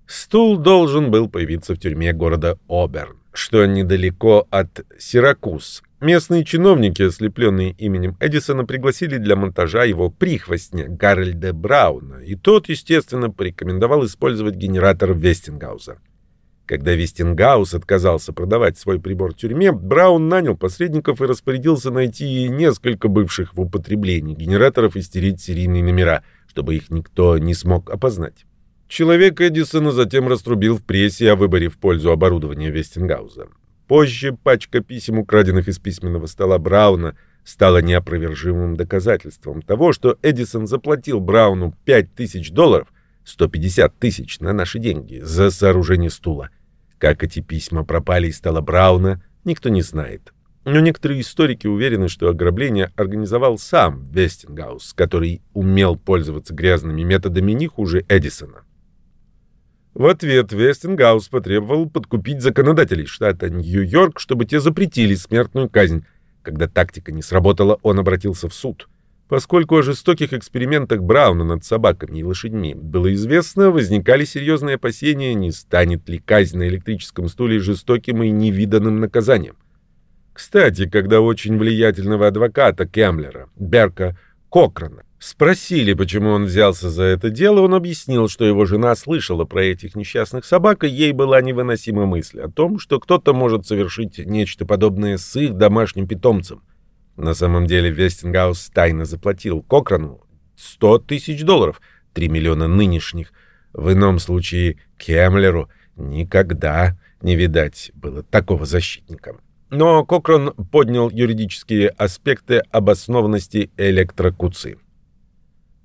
Стул должен был появиться в тюрьме города Оберн, что недалеко от Сиракуз. Местные чиновники, ослепленные именем Эдисона, пригласили для монтажа его прихвостня Гарольда Брауна, и тот, естественно, порекомендовал использовать генератор Вестингауза. Когда Вестингаус отказался продавать свой прибор тюрьме, Браун нанял посредников и распорядился найти несколько бывших в употреблении генераторов и стереть серийные номера, чтобы их никто не смог опознать. Человек Эдисона затем раструбил в прессе о выборе в пользу оборудования Вестингауза. Позже пачка писем, украденных из письменного стола Брауна, стала неопровержимым доказательством того, что Эдисон заплатил Брауну 5000 долларов, 150 тысяч на наши деньги, за сооружение стула. Как эти письма пропали из стола Брауна, никто не знает. Но некоторые историки уверены, что ограбление организовал сам Вестингаус, который умел пользоваться грязными методами не хуже Эдисона. В ответ Вестингаус потребовал подкупить законодателей штата Нью-Йорк, чтобы те запретили смертную казнь. Когда тактика не сработала, он обратился в суд. Поскольку о жестоких экспериментах Брауна над собаками и лошадьми было известно, возникали серьезные опасения, не станет ли казнь на электрическом стуле жестоким и невиданным наказанием. Кстати, когда очень влиятельного адвоката Кемлера, Берка Кокрана, Спросили, почему он взялся за это дело, он объяснил, что его жена слышала про этих несчастных собак, и ей была невыносима мысль о том, что кто-то может совершить нечто подобное с их домашним питомцем. На самом деле Вестингаус тайно заплатил Кокрану 100 тысяч долларов, 3 миллиона нынешних. В ином случае Кемлеру никогда не видать было такого защитника. Но Кокран поднял юридические аспекты обоснованности электрокуции.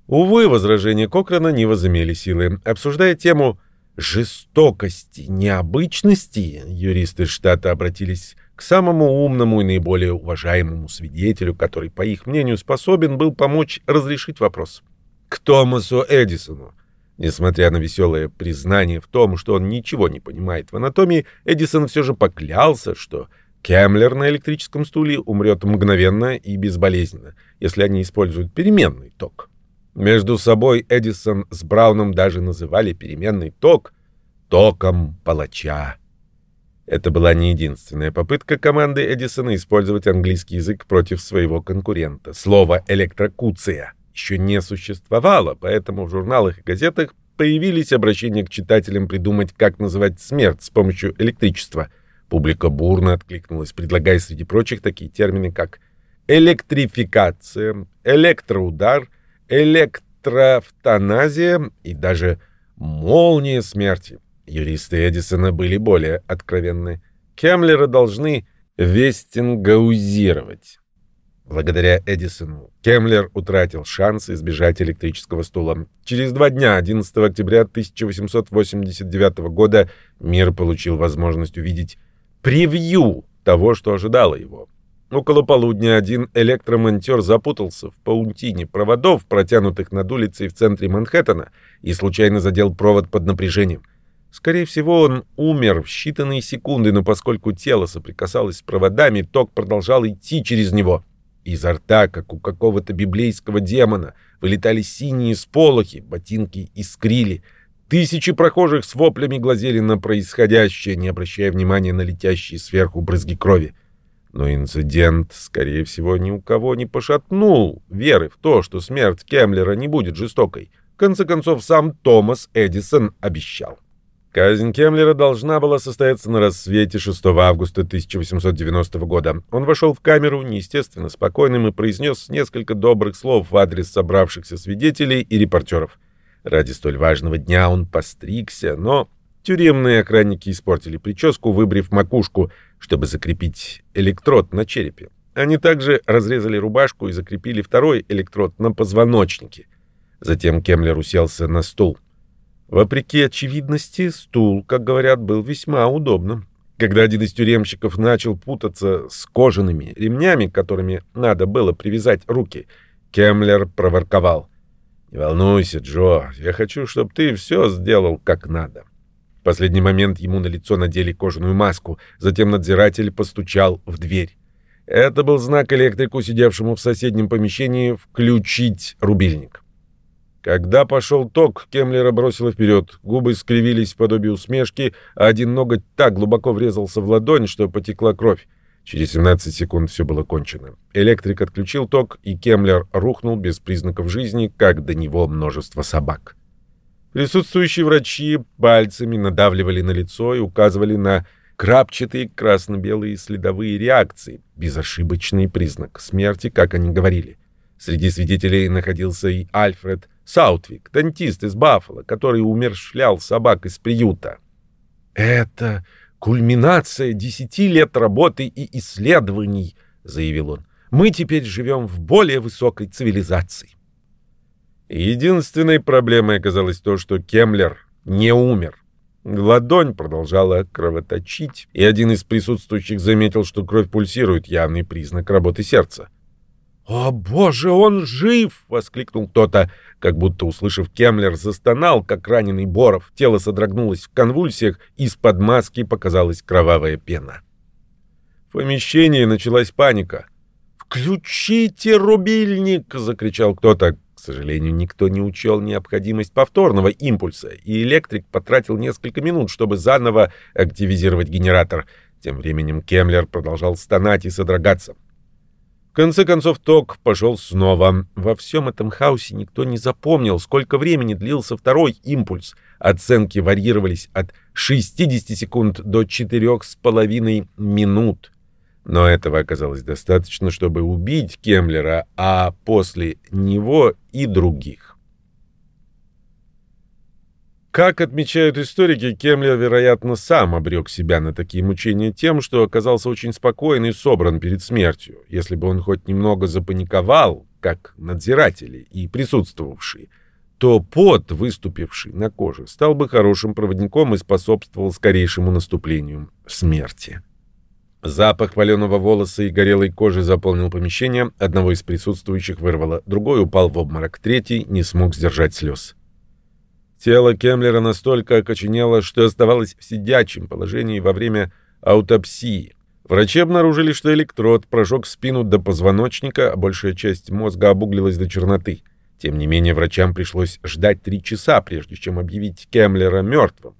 Увы, возражения Кокрана не возымели силы. Обсуждая тему жестокости, необычности, юристы штата обратились к самому умному и наиболее уважаемому свидетелю, который, по их мнению, способен был помочь разрешить вопрос. К Томасу Эдисону. Несмотря на веселое признание в том, что он ничего не понимает в анатомии, Эдисон все же поклялся, что Кемлер на электрическом стуле умрет мгновенно и безболезненно, если они используют переменный ток. Между собой Эдисон с Брауном даже называли переменный ток током палача. Это была не единственная попытка команды Эдисона использовать английский язык против своего конкурента. Слово «электрокуция» еще не существовало, поэтому в журналах и газетах появились обращения к читателям придумать, как называть смерть с помощью электричества. Публика бурно откликнулась, предлагая среди прочих такие термины, как электрификация, электроудар — электрофтаназия и даже молния смерти. Юристы Эдисона были более откровенны. Кемлера должны вестингаузировать. Благодаря Эдисону Кемлер утратил шанс избежать электрического стула. Через два дня, 11 октября 1889 года, мир получил возможность увидеть превью того, что ожидало его. Около полудня один электромонтер запутался в паутине проводов, протянутых над улицей в центре Манхэттена, и случайно задел провод под напряжением. Скорее всего, он умер в считанные секунды, но поскольку тело соприкасалось с проводами, ток продолжал идти через него. Изо рта, как у какого-то библейского демона, вылетали синие сполохи, ботинки искрили. Тысячи прохожих с воплями глазели на происходящее, не обращая внимания на летящие сверху брызги крови. Но инцидент, скорее всего, ни у кого не пошатнул веры в то, что смерть Кемлера не будет жестокой. В конце концов, сам Томас Эдисон обещал. Казнь Кемлера должна была состояться на рассвете 6 августа 1890 года. Он вошел в камеру неестественно спокойным и произнес несколько добрых слов в адрес собравшихся свидетелей и репортеров. Ради столь важного дня он постригся, но Тюремные охранники испортили прическу, выбрив макушку, чтобы закрепить электрод на черепе. Они также разрезали рубашку и закрепили второй электрод на позвоночнике. Затем Кемлер уселся на стул. Вопреки очевидности, стул, как говорят, был весьма удобным. Когда один из тюремщиков начал путаться с кожаными ремнями, которыми надо было привязать руки, Кемлер проворковал. «Не волнуйся, Джо, я хочу, чтобы ты все сделал как надо». В последний момент ему на лицо надели кожаную маску, затем надзиратель постучал в дверь. Это был знак электрику, сидевшему в соседнем помещении, включить рубильник. Когда пошел ток, Кемлера бросило вперед. Губы скривились в подобие усмешки, а один ноготь так глубоко врезался в ладонь, что потекла кровь. Через 17 секунд все было кончено. Электрик отключил ток, и Кемлер рухнул без признаков жизни, как до него множество собак. Присутствующие врачи пальцами надавливали на лицо и указывали на крапчатые красно-белые следовые реакции, безошибочный признак смерти, как они говорили. Среди свидетелей находился и Альфред Саутвик, дантист из Баффало, который умершлял собак из приюта. «Это кульминация десяти лет работы и исследований», — заявил он. «Мы теперь живем в более высокой цивилизации». Единственной проблемой оказалось то, что Кемлер не умер. Ладонь продолжала кровоточить, и один из присутствующих заметил, что кровь пульсирует, явный признак работы сердца. «О, боже, он жив!» — воскликнул кто-то. Как будто, услышав Кемлер, застонал, как раненый Боров. Тело содрогнулось в конвульсиях, из-под маски показалась кровавая пена. В помещении началась паника. «Включите рубильник!» — закричал кто-то. К сожалению, никто не учел необходимость повторного импульса, и электрик потратил несколько минут, чтобы заново активизировать генератор. Тем временем Кемлер продолжал стонать и содрогаться. Конце концов ток пошел снова. Во всем этом хаосе никто не запомнил, сколько времени длился второй импульс. Оценки варьировались от 60 секунд до 4,5 минут. Но этого оказалось достаточно, чтобы убить Кемлера, а после него и других. Как отмечают историки, Кемлер, вероятно, сам обрек себя на такие мучения тем, что оказался очень спокоен и собран перед смертью. Если бы он хоть немного запаниковал, как надзиратели и присутствовавшие, то пот, выступивший на коже, стал бы хорошим проводником и способствовал скорейшему наступлению смерти. Запах паленого волоса и горелой кожи заполнил помещение, одного из присутствующих вырвало, другой упал в обморок, третий не смог сдержать слез. Тело Кемлера настолько окоченело, что оставалось в сидячем положении во время аутопсии. Врачи обнаружили, что электрод прожег спину до позвоночника, а большая часть мозга обуглилась до черноты. Тем не менее, врачам пришлось ждать три часа, прежде чем объявить Кемлера мертвым.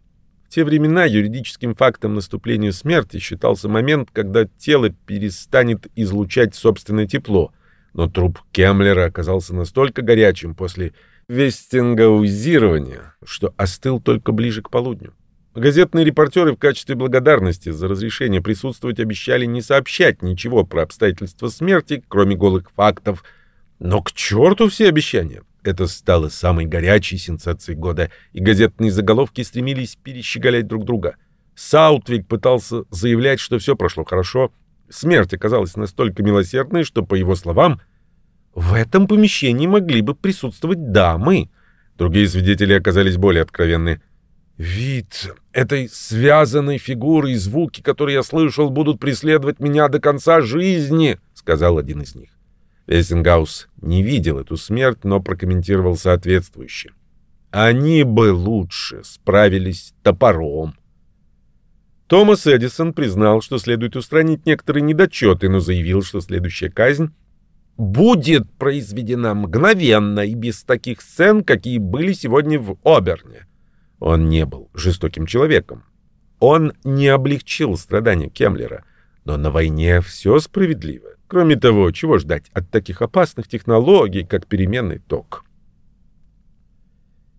В те времена юридическим фактом наступления смерти считался момент, когда тело перестанет излучать собственное тепло. Но труп Кемлера оказался настолько горячим после вестингаузирования, что остыл только ближе к полудню. Газетные репортеры в качестве благодарности за разрешение присутствовать обещали не сообщать ничего про обстоятельства смерти, кроме голых фактов. Но к черту все обещания! Это стало самой горячей сенсацией года, и газетные заголовки стремились перещеголять друг друга. Саутвик пытался заявлять, что все прошло хорошо. Смерть оказалась настолько милосердной, что, по его словам, в этом помещении могли бы присутствовать дамы. Другие свидетели оказались более откровенны. «Вид этой связанной фигуры и звуки, которые я слышал, будут преследовать меня до конца жизни», — сказал один из них. Вессенгаус не видел эту смерть, но прокомментировал соответствующе. «Они бы лучше справились топором». Томас Эдисон признал, что следует устранить некоторые недочеты, но заявил, что следующая казнь будет произведена мгновенно и без таких сцен, какие были сегодня в Оберне. Он не был жестоким человеком. Он не облегчил страдания Кемлера. Но на войне все справедливо. Кроме того, чего ждать от таких опасных технологий, как переменный ток?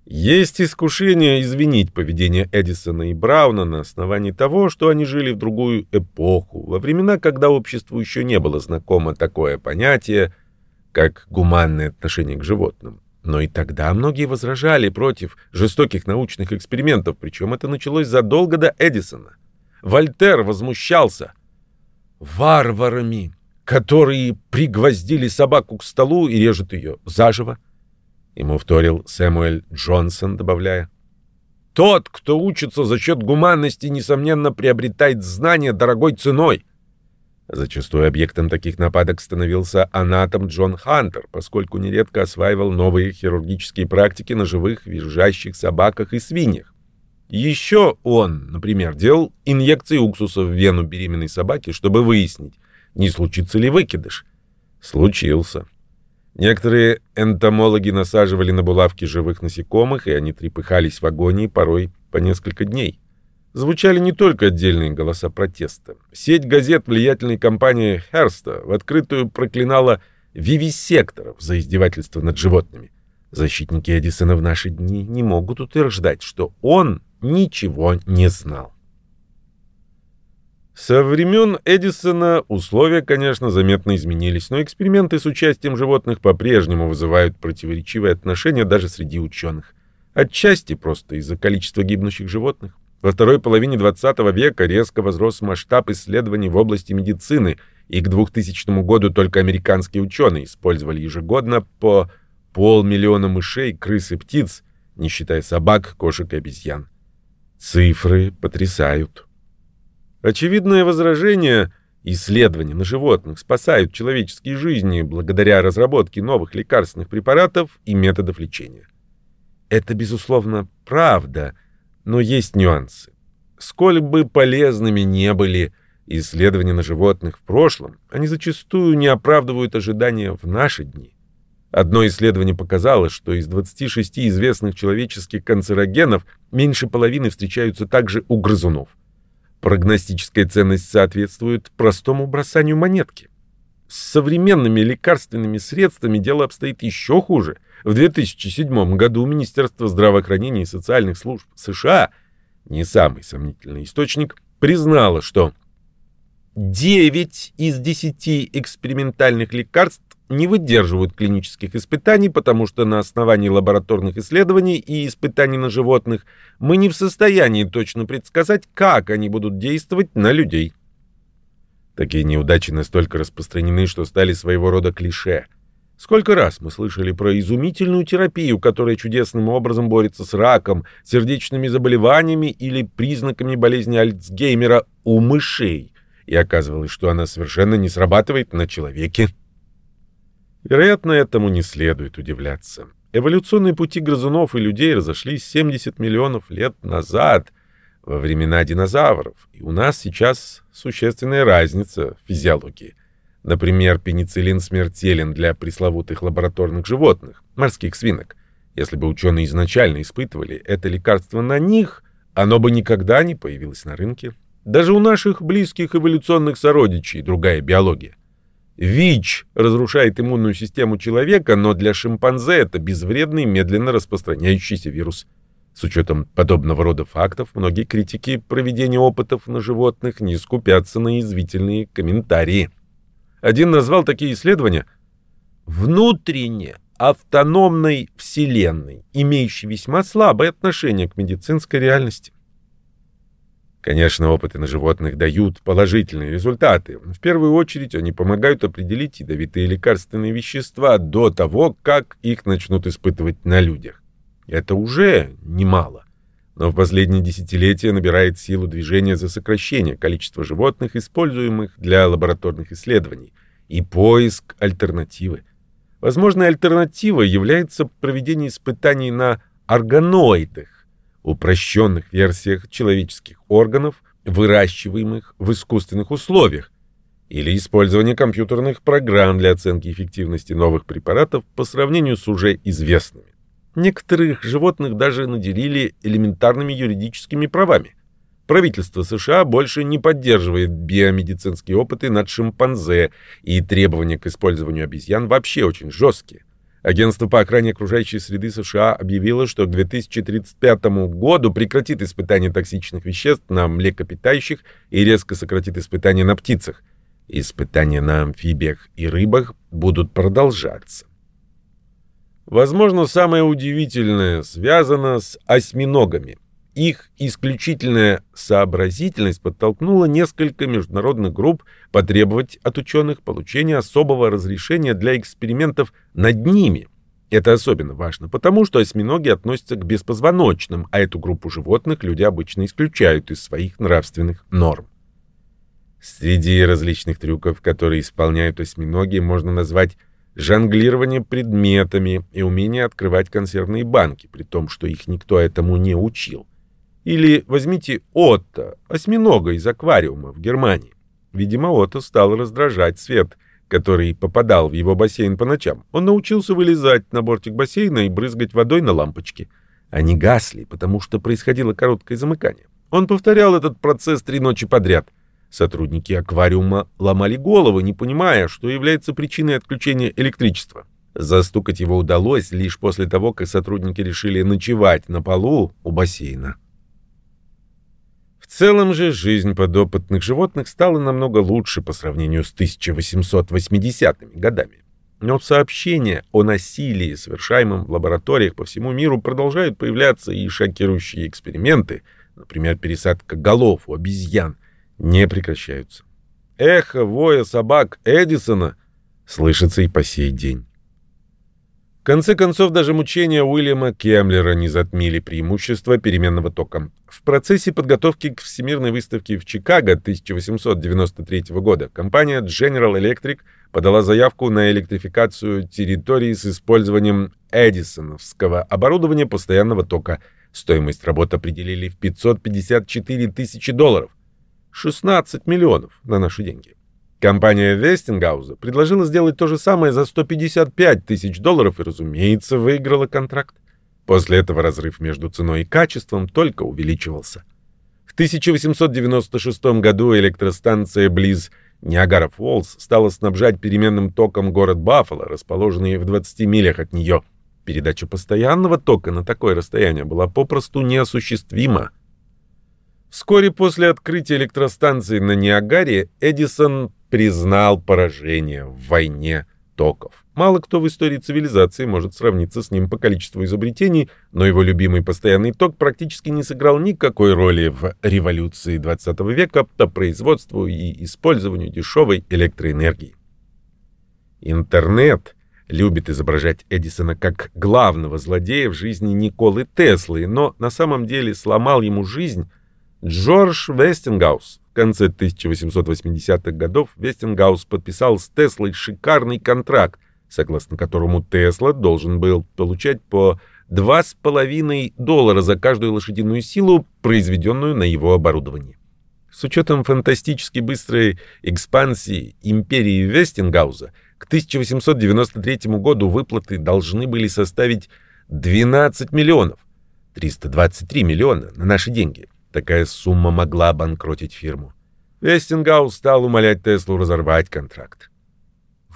Есть искушение извинить поведение Эдисона и Брауна на основании того, что они жили в другую эпоху, во времена, когда обществу еще не было знакомо такое понятие, как гуманное отношение к животным. Но и тогда многие возражали против жестоких научных экспериментов, причем это началось задолго до Эдисона. Вольтер возмущался варварами, которые пригвоздили собаку к столу и режут ее заживо. Ему вторил Сэмуэль Джонсон, добавляя. Тот, кто учится за счет гуманности, несомненно, приобретает знания дорогой ценой. Зачастую объектом таких нападок становился анатом Джон Хантер, поскольку нередко осваивал новые хирургические практики на живых визжащих собаках и свиньях. Еще он, например, делал инъекции уксуса в вену беременной собаки, чтобы выяснить, не случится ли выкидыш. Случился. Некоторые энтомологи насаживали на булавки живых насекомых, и они трепыхались в агонии порой по несколько дней. Звучали не только отдельные голоса протеста. Сеть газет влиятельной компании Херста в открытую проклинала вивисекторов за издевательство над животными. Защитники Эдисона в наши дни не могут утверждать, что он ничего не знал. Со времен Эдисона условия, конечно, заметно изменились, но эксперименты с участием животных по-прежнему вызывают противоречивые отношения даже среди ученых. Отчасти просто из-за количества гибнущих животных. Во второй половине XX века резко возрос масштаб исследований в области медицины, и к 2000 году только американские ученые использовали ежегодно по полмиллиона мышей, крыс и птиц, не считая собак, кошек и обезьян. Цифры потрясают. Очевидное возражение исследования на животных спасают человеческие жизни благодаря разработке новых лекарственных препаратов и методов лечения. Это, безусловно, правда, но есть нюансы. Сколь бы полезными не были исследования на животных в прошлом, они зачастую не оправдывают ожидания в наши дни. Одно исследование показало, что из 26 известных человеческих канцерогенов меньше половины встречаются также у грызунов. Прогностическая ценность соответствует простому бросанию монетки. С современными лекарственными средствами дело обстоит еще хуже. В 2007 году Министерство здравоохранения и социальных служб США, не самый сомнительный источник, признало, что 9 из 10 экспериментальных лекарств не выдерживают клинических испытаний, потому что на основании лабораторных исследований и испытаний на животных мы не в состоянии точно предсказать, как они будут действовать на людей. Такие неудачи настолько распространены, что стали своего рода клише. Сколько раз мы слышали про изумительную терапию, которая чудесным образом борется с раком, сердечными заболеваниями или признаками болезни Альцгеймера у мышей, и оказывалось, что она совершенно не срабатывает на человеке. Вероятно, этому не следует удивляться. Эволюционные пути грызунов и людей разошлись 70 миллионов лет назад, во времена динозавров, и у нас сейчас существенная разница в физиологии. Например, пенициллин смертелен для пресловутых лабораторных животных, морских свинок. Если бы ученые изначально испытывали это лекарство на них, оно бы никогда не появилось на рынке. Даже у наших близких эволюционных сородичей другая биология. ВИЧ разрушает иммунную систему человека, но для шимпанзе это безвредный, медленно распространяющийся вирус. С учетом подобного рода фактов, многие критики проведения опытов на животных не скупятся на язвительные комментарии. Один назвал такие исследования «внутренне автономной вселенной, имеющей весьма слабое отношение к медицинской реальности». Конечно, опыты на животных дают положительные результаты. В первую очередь они помогают определить ядовитые лекарственные вещества до того, как их начнут испытывать на людях. Это уже немало. Но в последние десятилетия набирает силу движение за сокращение количества животных, используемых для лабораторных исследований, и поиск альтернативы. Возможной альтернативой является проведение испытаний на органоидах, упрощенных версиях человеческих органов, выращиваемых в искусственных условиях, или использование компьютерных программ для оценки эффективности новых препаратов по сравнению с уже известными. Некоторых животных даже наделили элементарными юридическими правами. Правительство США больше не поддерживает биомедицинские опыты над шимпанзе, и требования к использованию обезьян вообще очень жесткие. Агентство по охране окружающей среды США объявило, что к 2035 году прекратит испытания токсичных веществ на млекопитающих и резко сократит испытания на птицах. Испытания на амфибиях и рыбах будут продолжаться. Возможно, самое удивительное связано с осьминогами. Их исключительная сообразительность подтолкнула несколько международных групп потребовать от ученых получения особого разрешения для экспериментов над ними. Это особенно важно, потому что осьминоги относятся к беспозвоночным, а эту группу животных люди обычно исключают из своих нравственных норм. Среди различных трюков, которые исполняют осьминоги, можно назвать жонглирование предметами и умение открывать консервные банки, при том, что их никто этому не учил. Или возьмите Отто, осьминога из аквариума в Германии. Видимо, Отто стал раздражать свет, который попадал в его бассейн по ночам. Он научился вылезать на бортик бассейна и брызгать водой на лампочки. Они гасли, потому что происходило короткое замыкание. Он повторял этот процесс три ночи подряд. Сотрудники аквариума ломали головы, не понимая, что является причиной отключения электричества. Застукать его удалось лишь после того, как сотрудники решили ночевать на полу у бассейна. Целом же жизнь подопытных животных стала намного лучше по сравнению с 1880-ми годами. Но сообщения о насилии, совершаемом в лабораториях по всему миру, продолжают появляться и шокирующие эксперименты, например, пересадка голов у обезьян, не прекращаются. Эхо воя собак Эдисона слышится и по сей день. Конце концов, даже мучения Уильяма Кемлера не затмили преимущества переменного тока. В процессе подготовки к Всемирной выставке в Чикаго 1893 года компания General Electric подала заявку на электрификацию территории с использованием эдисоновского оборудования постоянного тока. Стоимость работ определили в 554 тысячи долларов. 16 миллионов на наши деньги. Компания Вестингауза предложила сделать то же самое за 155 тысяч долларов и, разумеется, выиграла контракт. После этого разрыв между ценой и качеством только увеличивался. В 1896 году электростанция близ Ниагара-Фоллс стала снабжать переменным током город Баффало, расположенный в 20 милях от нее. Передача постоянного тока на такое расстояние была попросту неосуществима. Вскоре после открытия электростанции на Ниагаре Эдисон признал поражение в войне токов. Мало кто в истории цивилизации может сравниться с ним по количеству изобретений, но его любимый постоянный ток практически не сыграл никакой роли в революции 20 века по производству и использованию дешевой электроэнергии. Интернет любит изображать Эдисона как главного злодея в жизни Николы Теслы, но на самом деле сломал ему жизнь – Джордж Вестингаус. Конце 1880-х годов Вестингаус подписал с Теслой шикарный контракт, согласно которому Тесла должен был получать по 2,5 доллара за каждую лошадиную силу, произведенную на его оборудовании. С учетом фантастически быстрой экспансии империи Вестингауза, к 1893 году выплаты должны были составить 12 миллионов, 323 миллиона на наши деньги. Такая сумма могла обанкротить фирму. Вестингаус стал умолять Теслу разорвать контракт.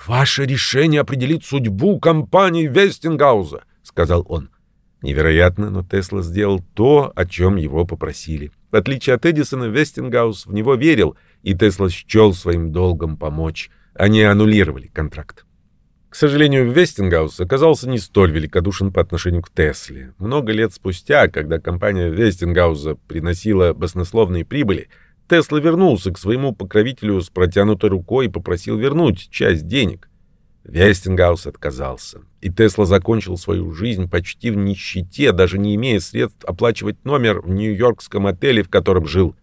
«Ваше решение определит судьбу компании Вестингауза», — сказал он. Невероятно, но Тесла сделал то, о чем его попросили. В отличие от Эдисона, Вестингаус в него верил, и Тесла счел своим долгом помочь. Они аннулировали контракт. К сожалению, Вестингаус оказался не столь великодушен по отношению к Тесле. Много лет спустя, когда компания Вестингауза приносила баснословные прибыли, Тесла вернулся к своему покровителю с протянутой рукой и попросил вернуть часть денег. Вестингаус отказался, и Тесла закончил свою жизнь почти в нищете, даже не имея средств оплачивать номер в нью-йоркском отеле, в котором жил.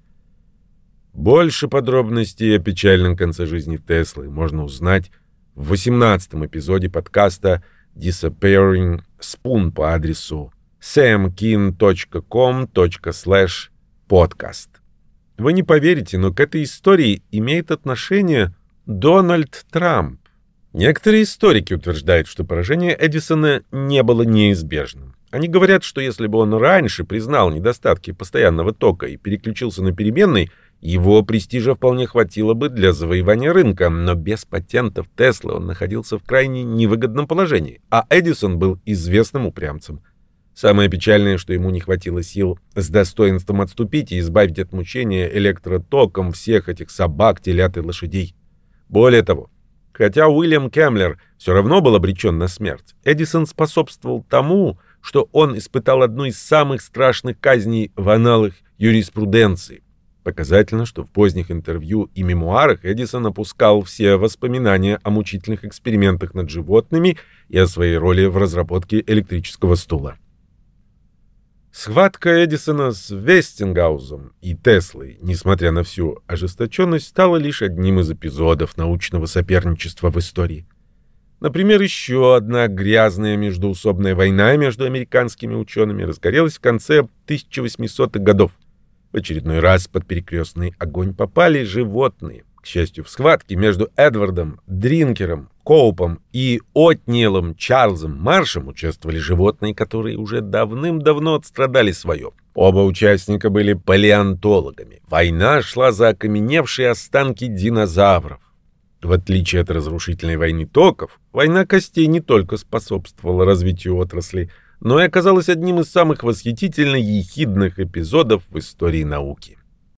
Больше подробностей о печальном конце жизни Теслы можно узнать в 18 эпизоде подкаста Disappearing Spoon по адресу samkin.com.slash Вы не поверите, но к этой истории имеет отношение Дональд Трамп. Некоторые историки утверждают, что поражение Эдисона не было неизбежным. Они говорят, что если бы он раньше признал недостатки постоянного тока и переключился на переменный, его престижа вполне хватило бы для завоевания рынка, но без патентов Теслы он находился в крайне невыгодном положении, а Эдисон был известным упрямцем. Самое печальное, что ему не хватило сил с достоинством отступить и избавить от мучения электротоком всех этих собак, телят и лошадей. Более того, хотя Уильям Кемлер все равно был обречен на смерть, Эдисон способствовал тому, что он испытал одну из самых страшных казней в аналах юриспруденции. Показательно, что в поздних интервью и мемуарах Эдисон опускал все воспоминания о мучительных экспериментах над животными и о своей роли в разработке электрического стула. Схватка Эдисона с Вестингаузом и Теслой, несмотря на всю ожесточенность, стала лишь одним из эпизодов научного соперничества в истории. Например, еще одна грязная междуусобная война между американскими учеными разгорелась в конце 1800-х годов. В очередной раз под перекрестный огонь попали животные. К счастью, в схватке между Эдвардом Дринкером, Коупом и Отнилом Чарльзом Маршем участвовали животные, которые уже давным-давно отстрадали свое. Оба участника были палеонтологами. Война шла за окаменевшие останки динозавров. В отличие от разрушительной войны токов, война костей не только способствовала развитию отрасли, но и оказалась одним из самых восхитительно ехидных эпизодов в истории науки.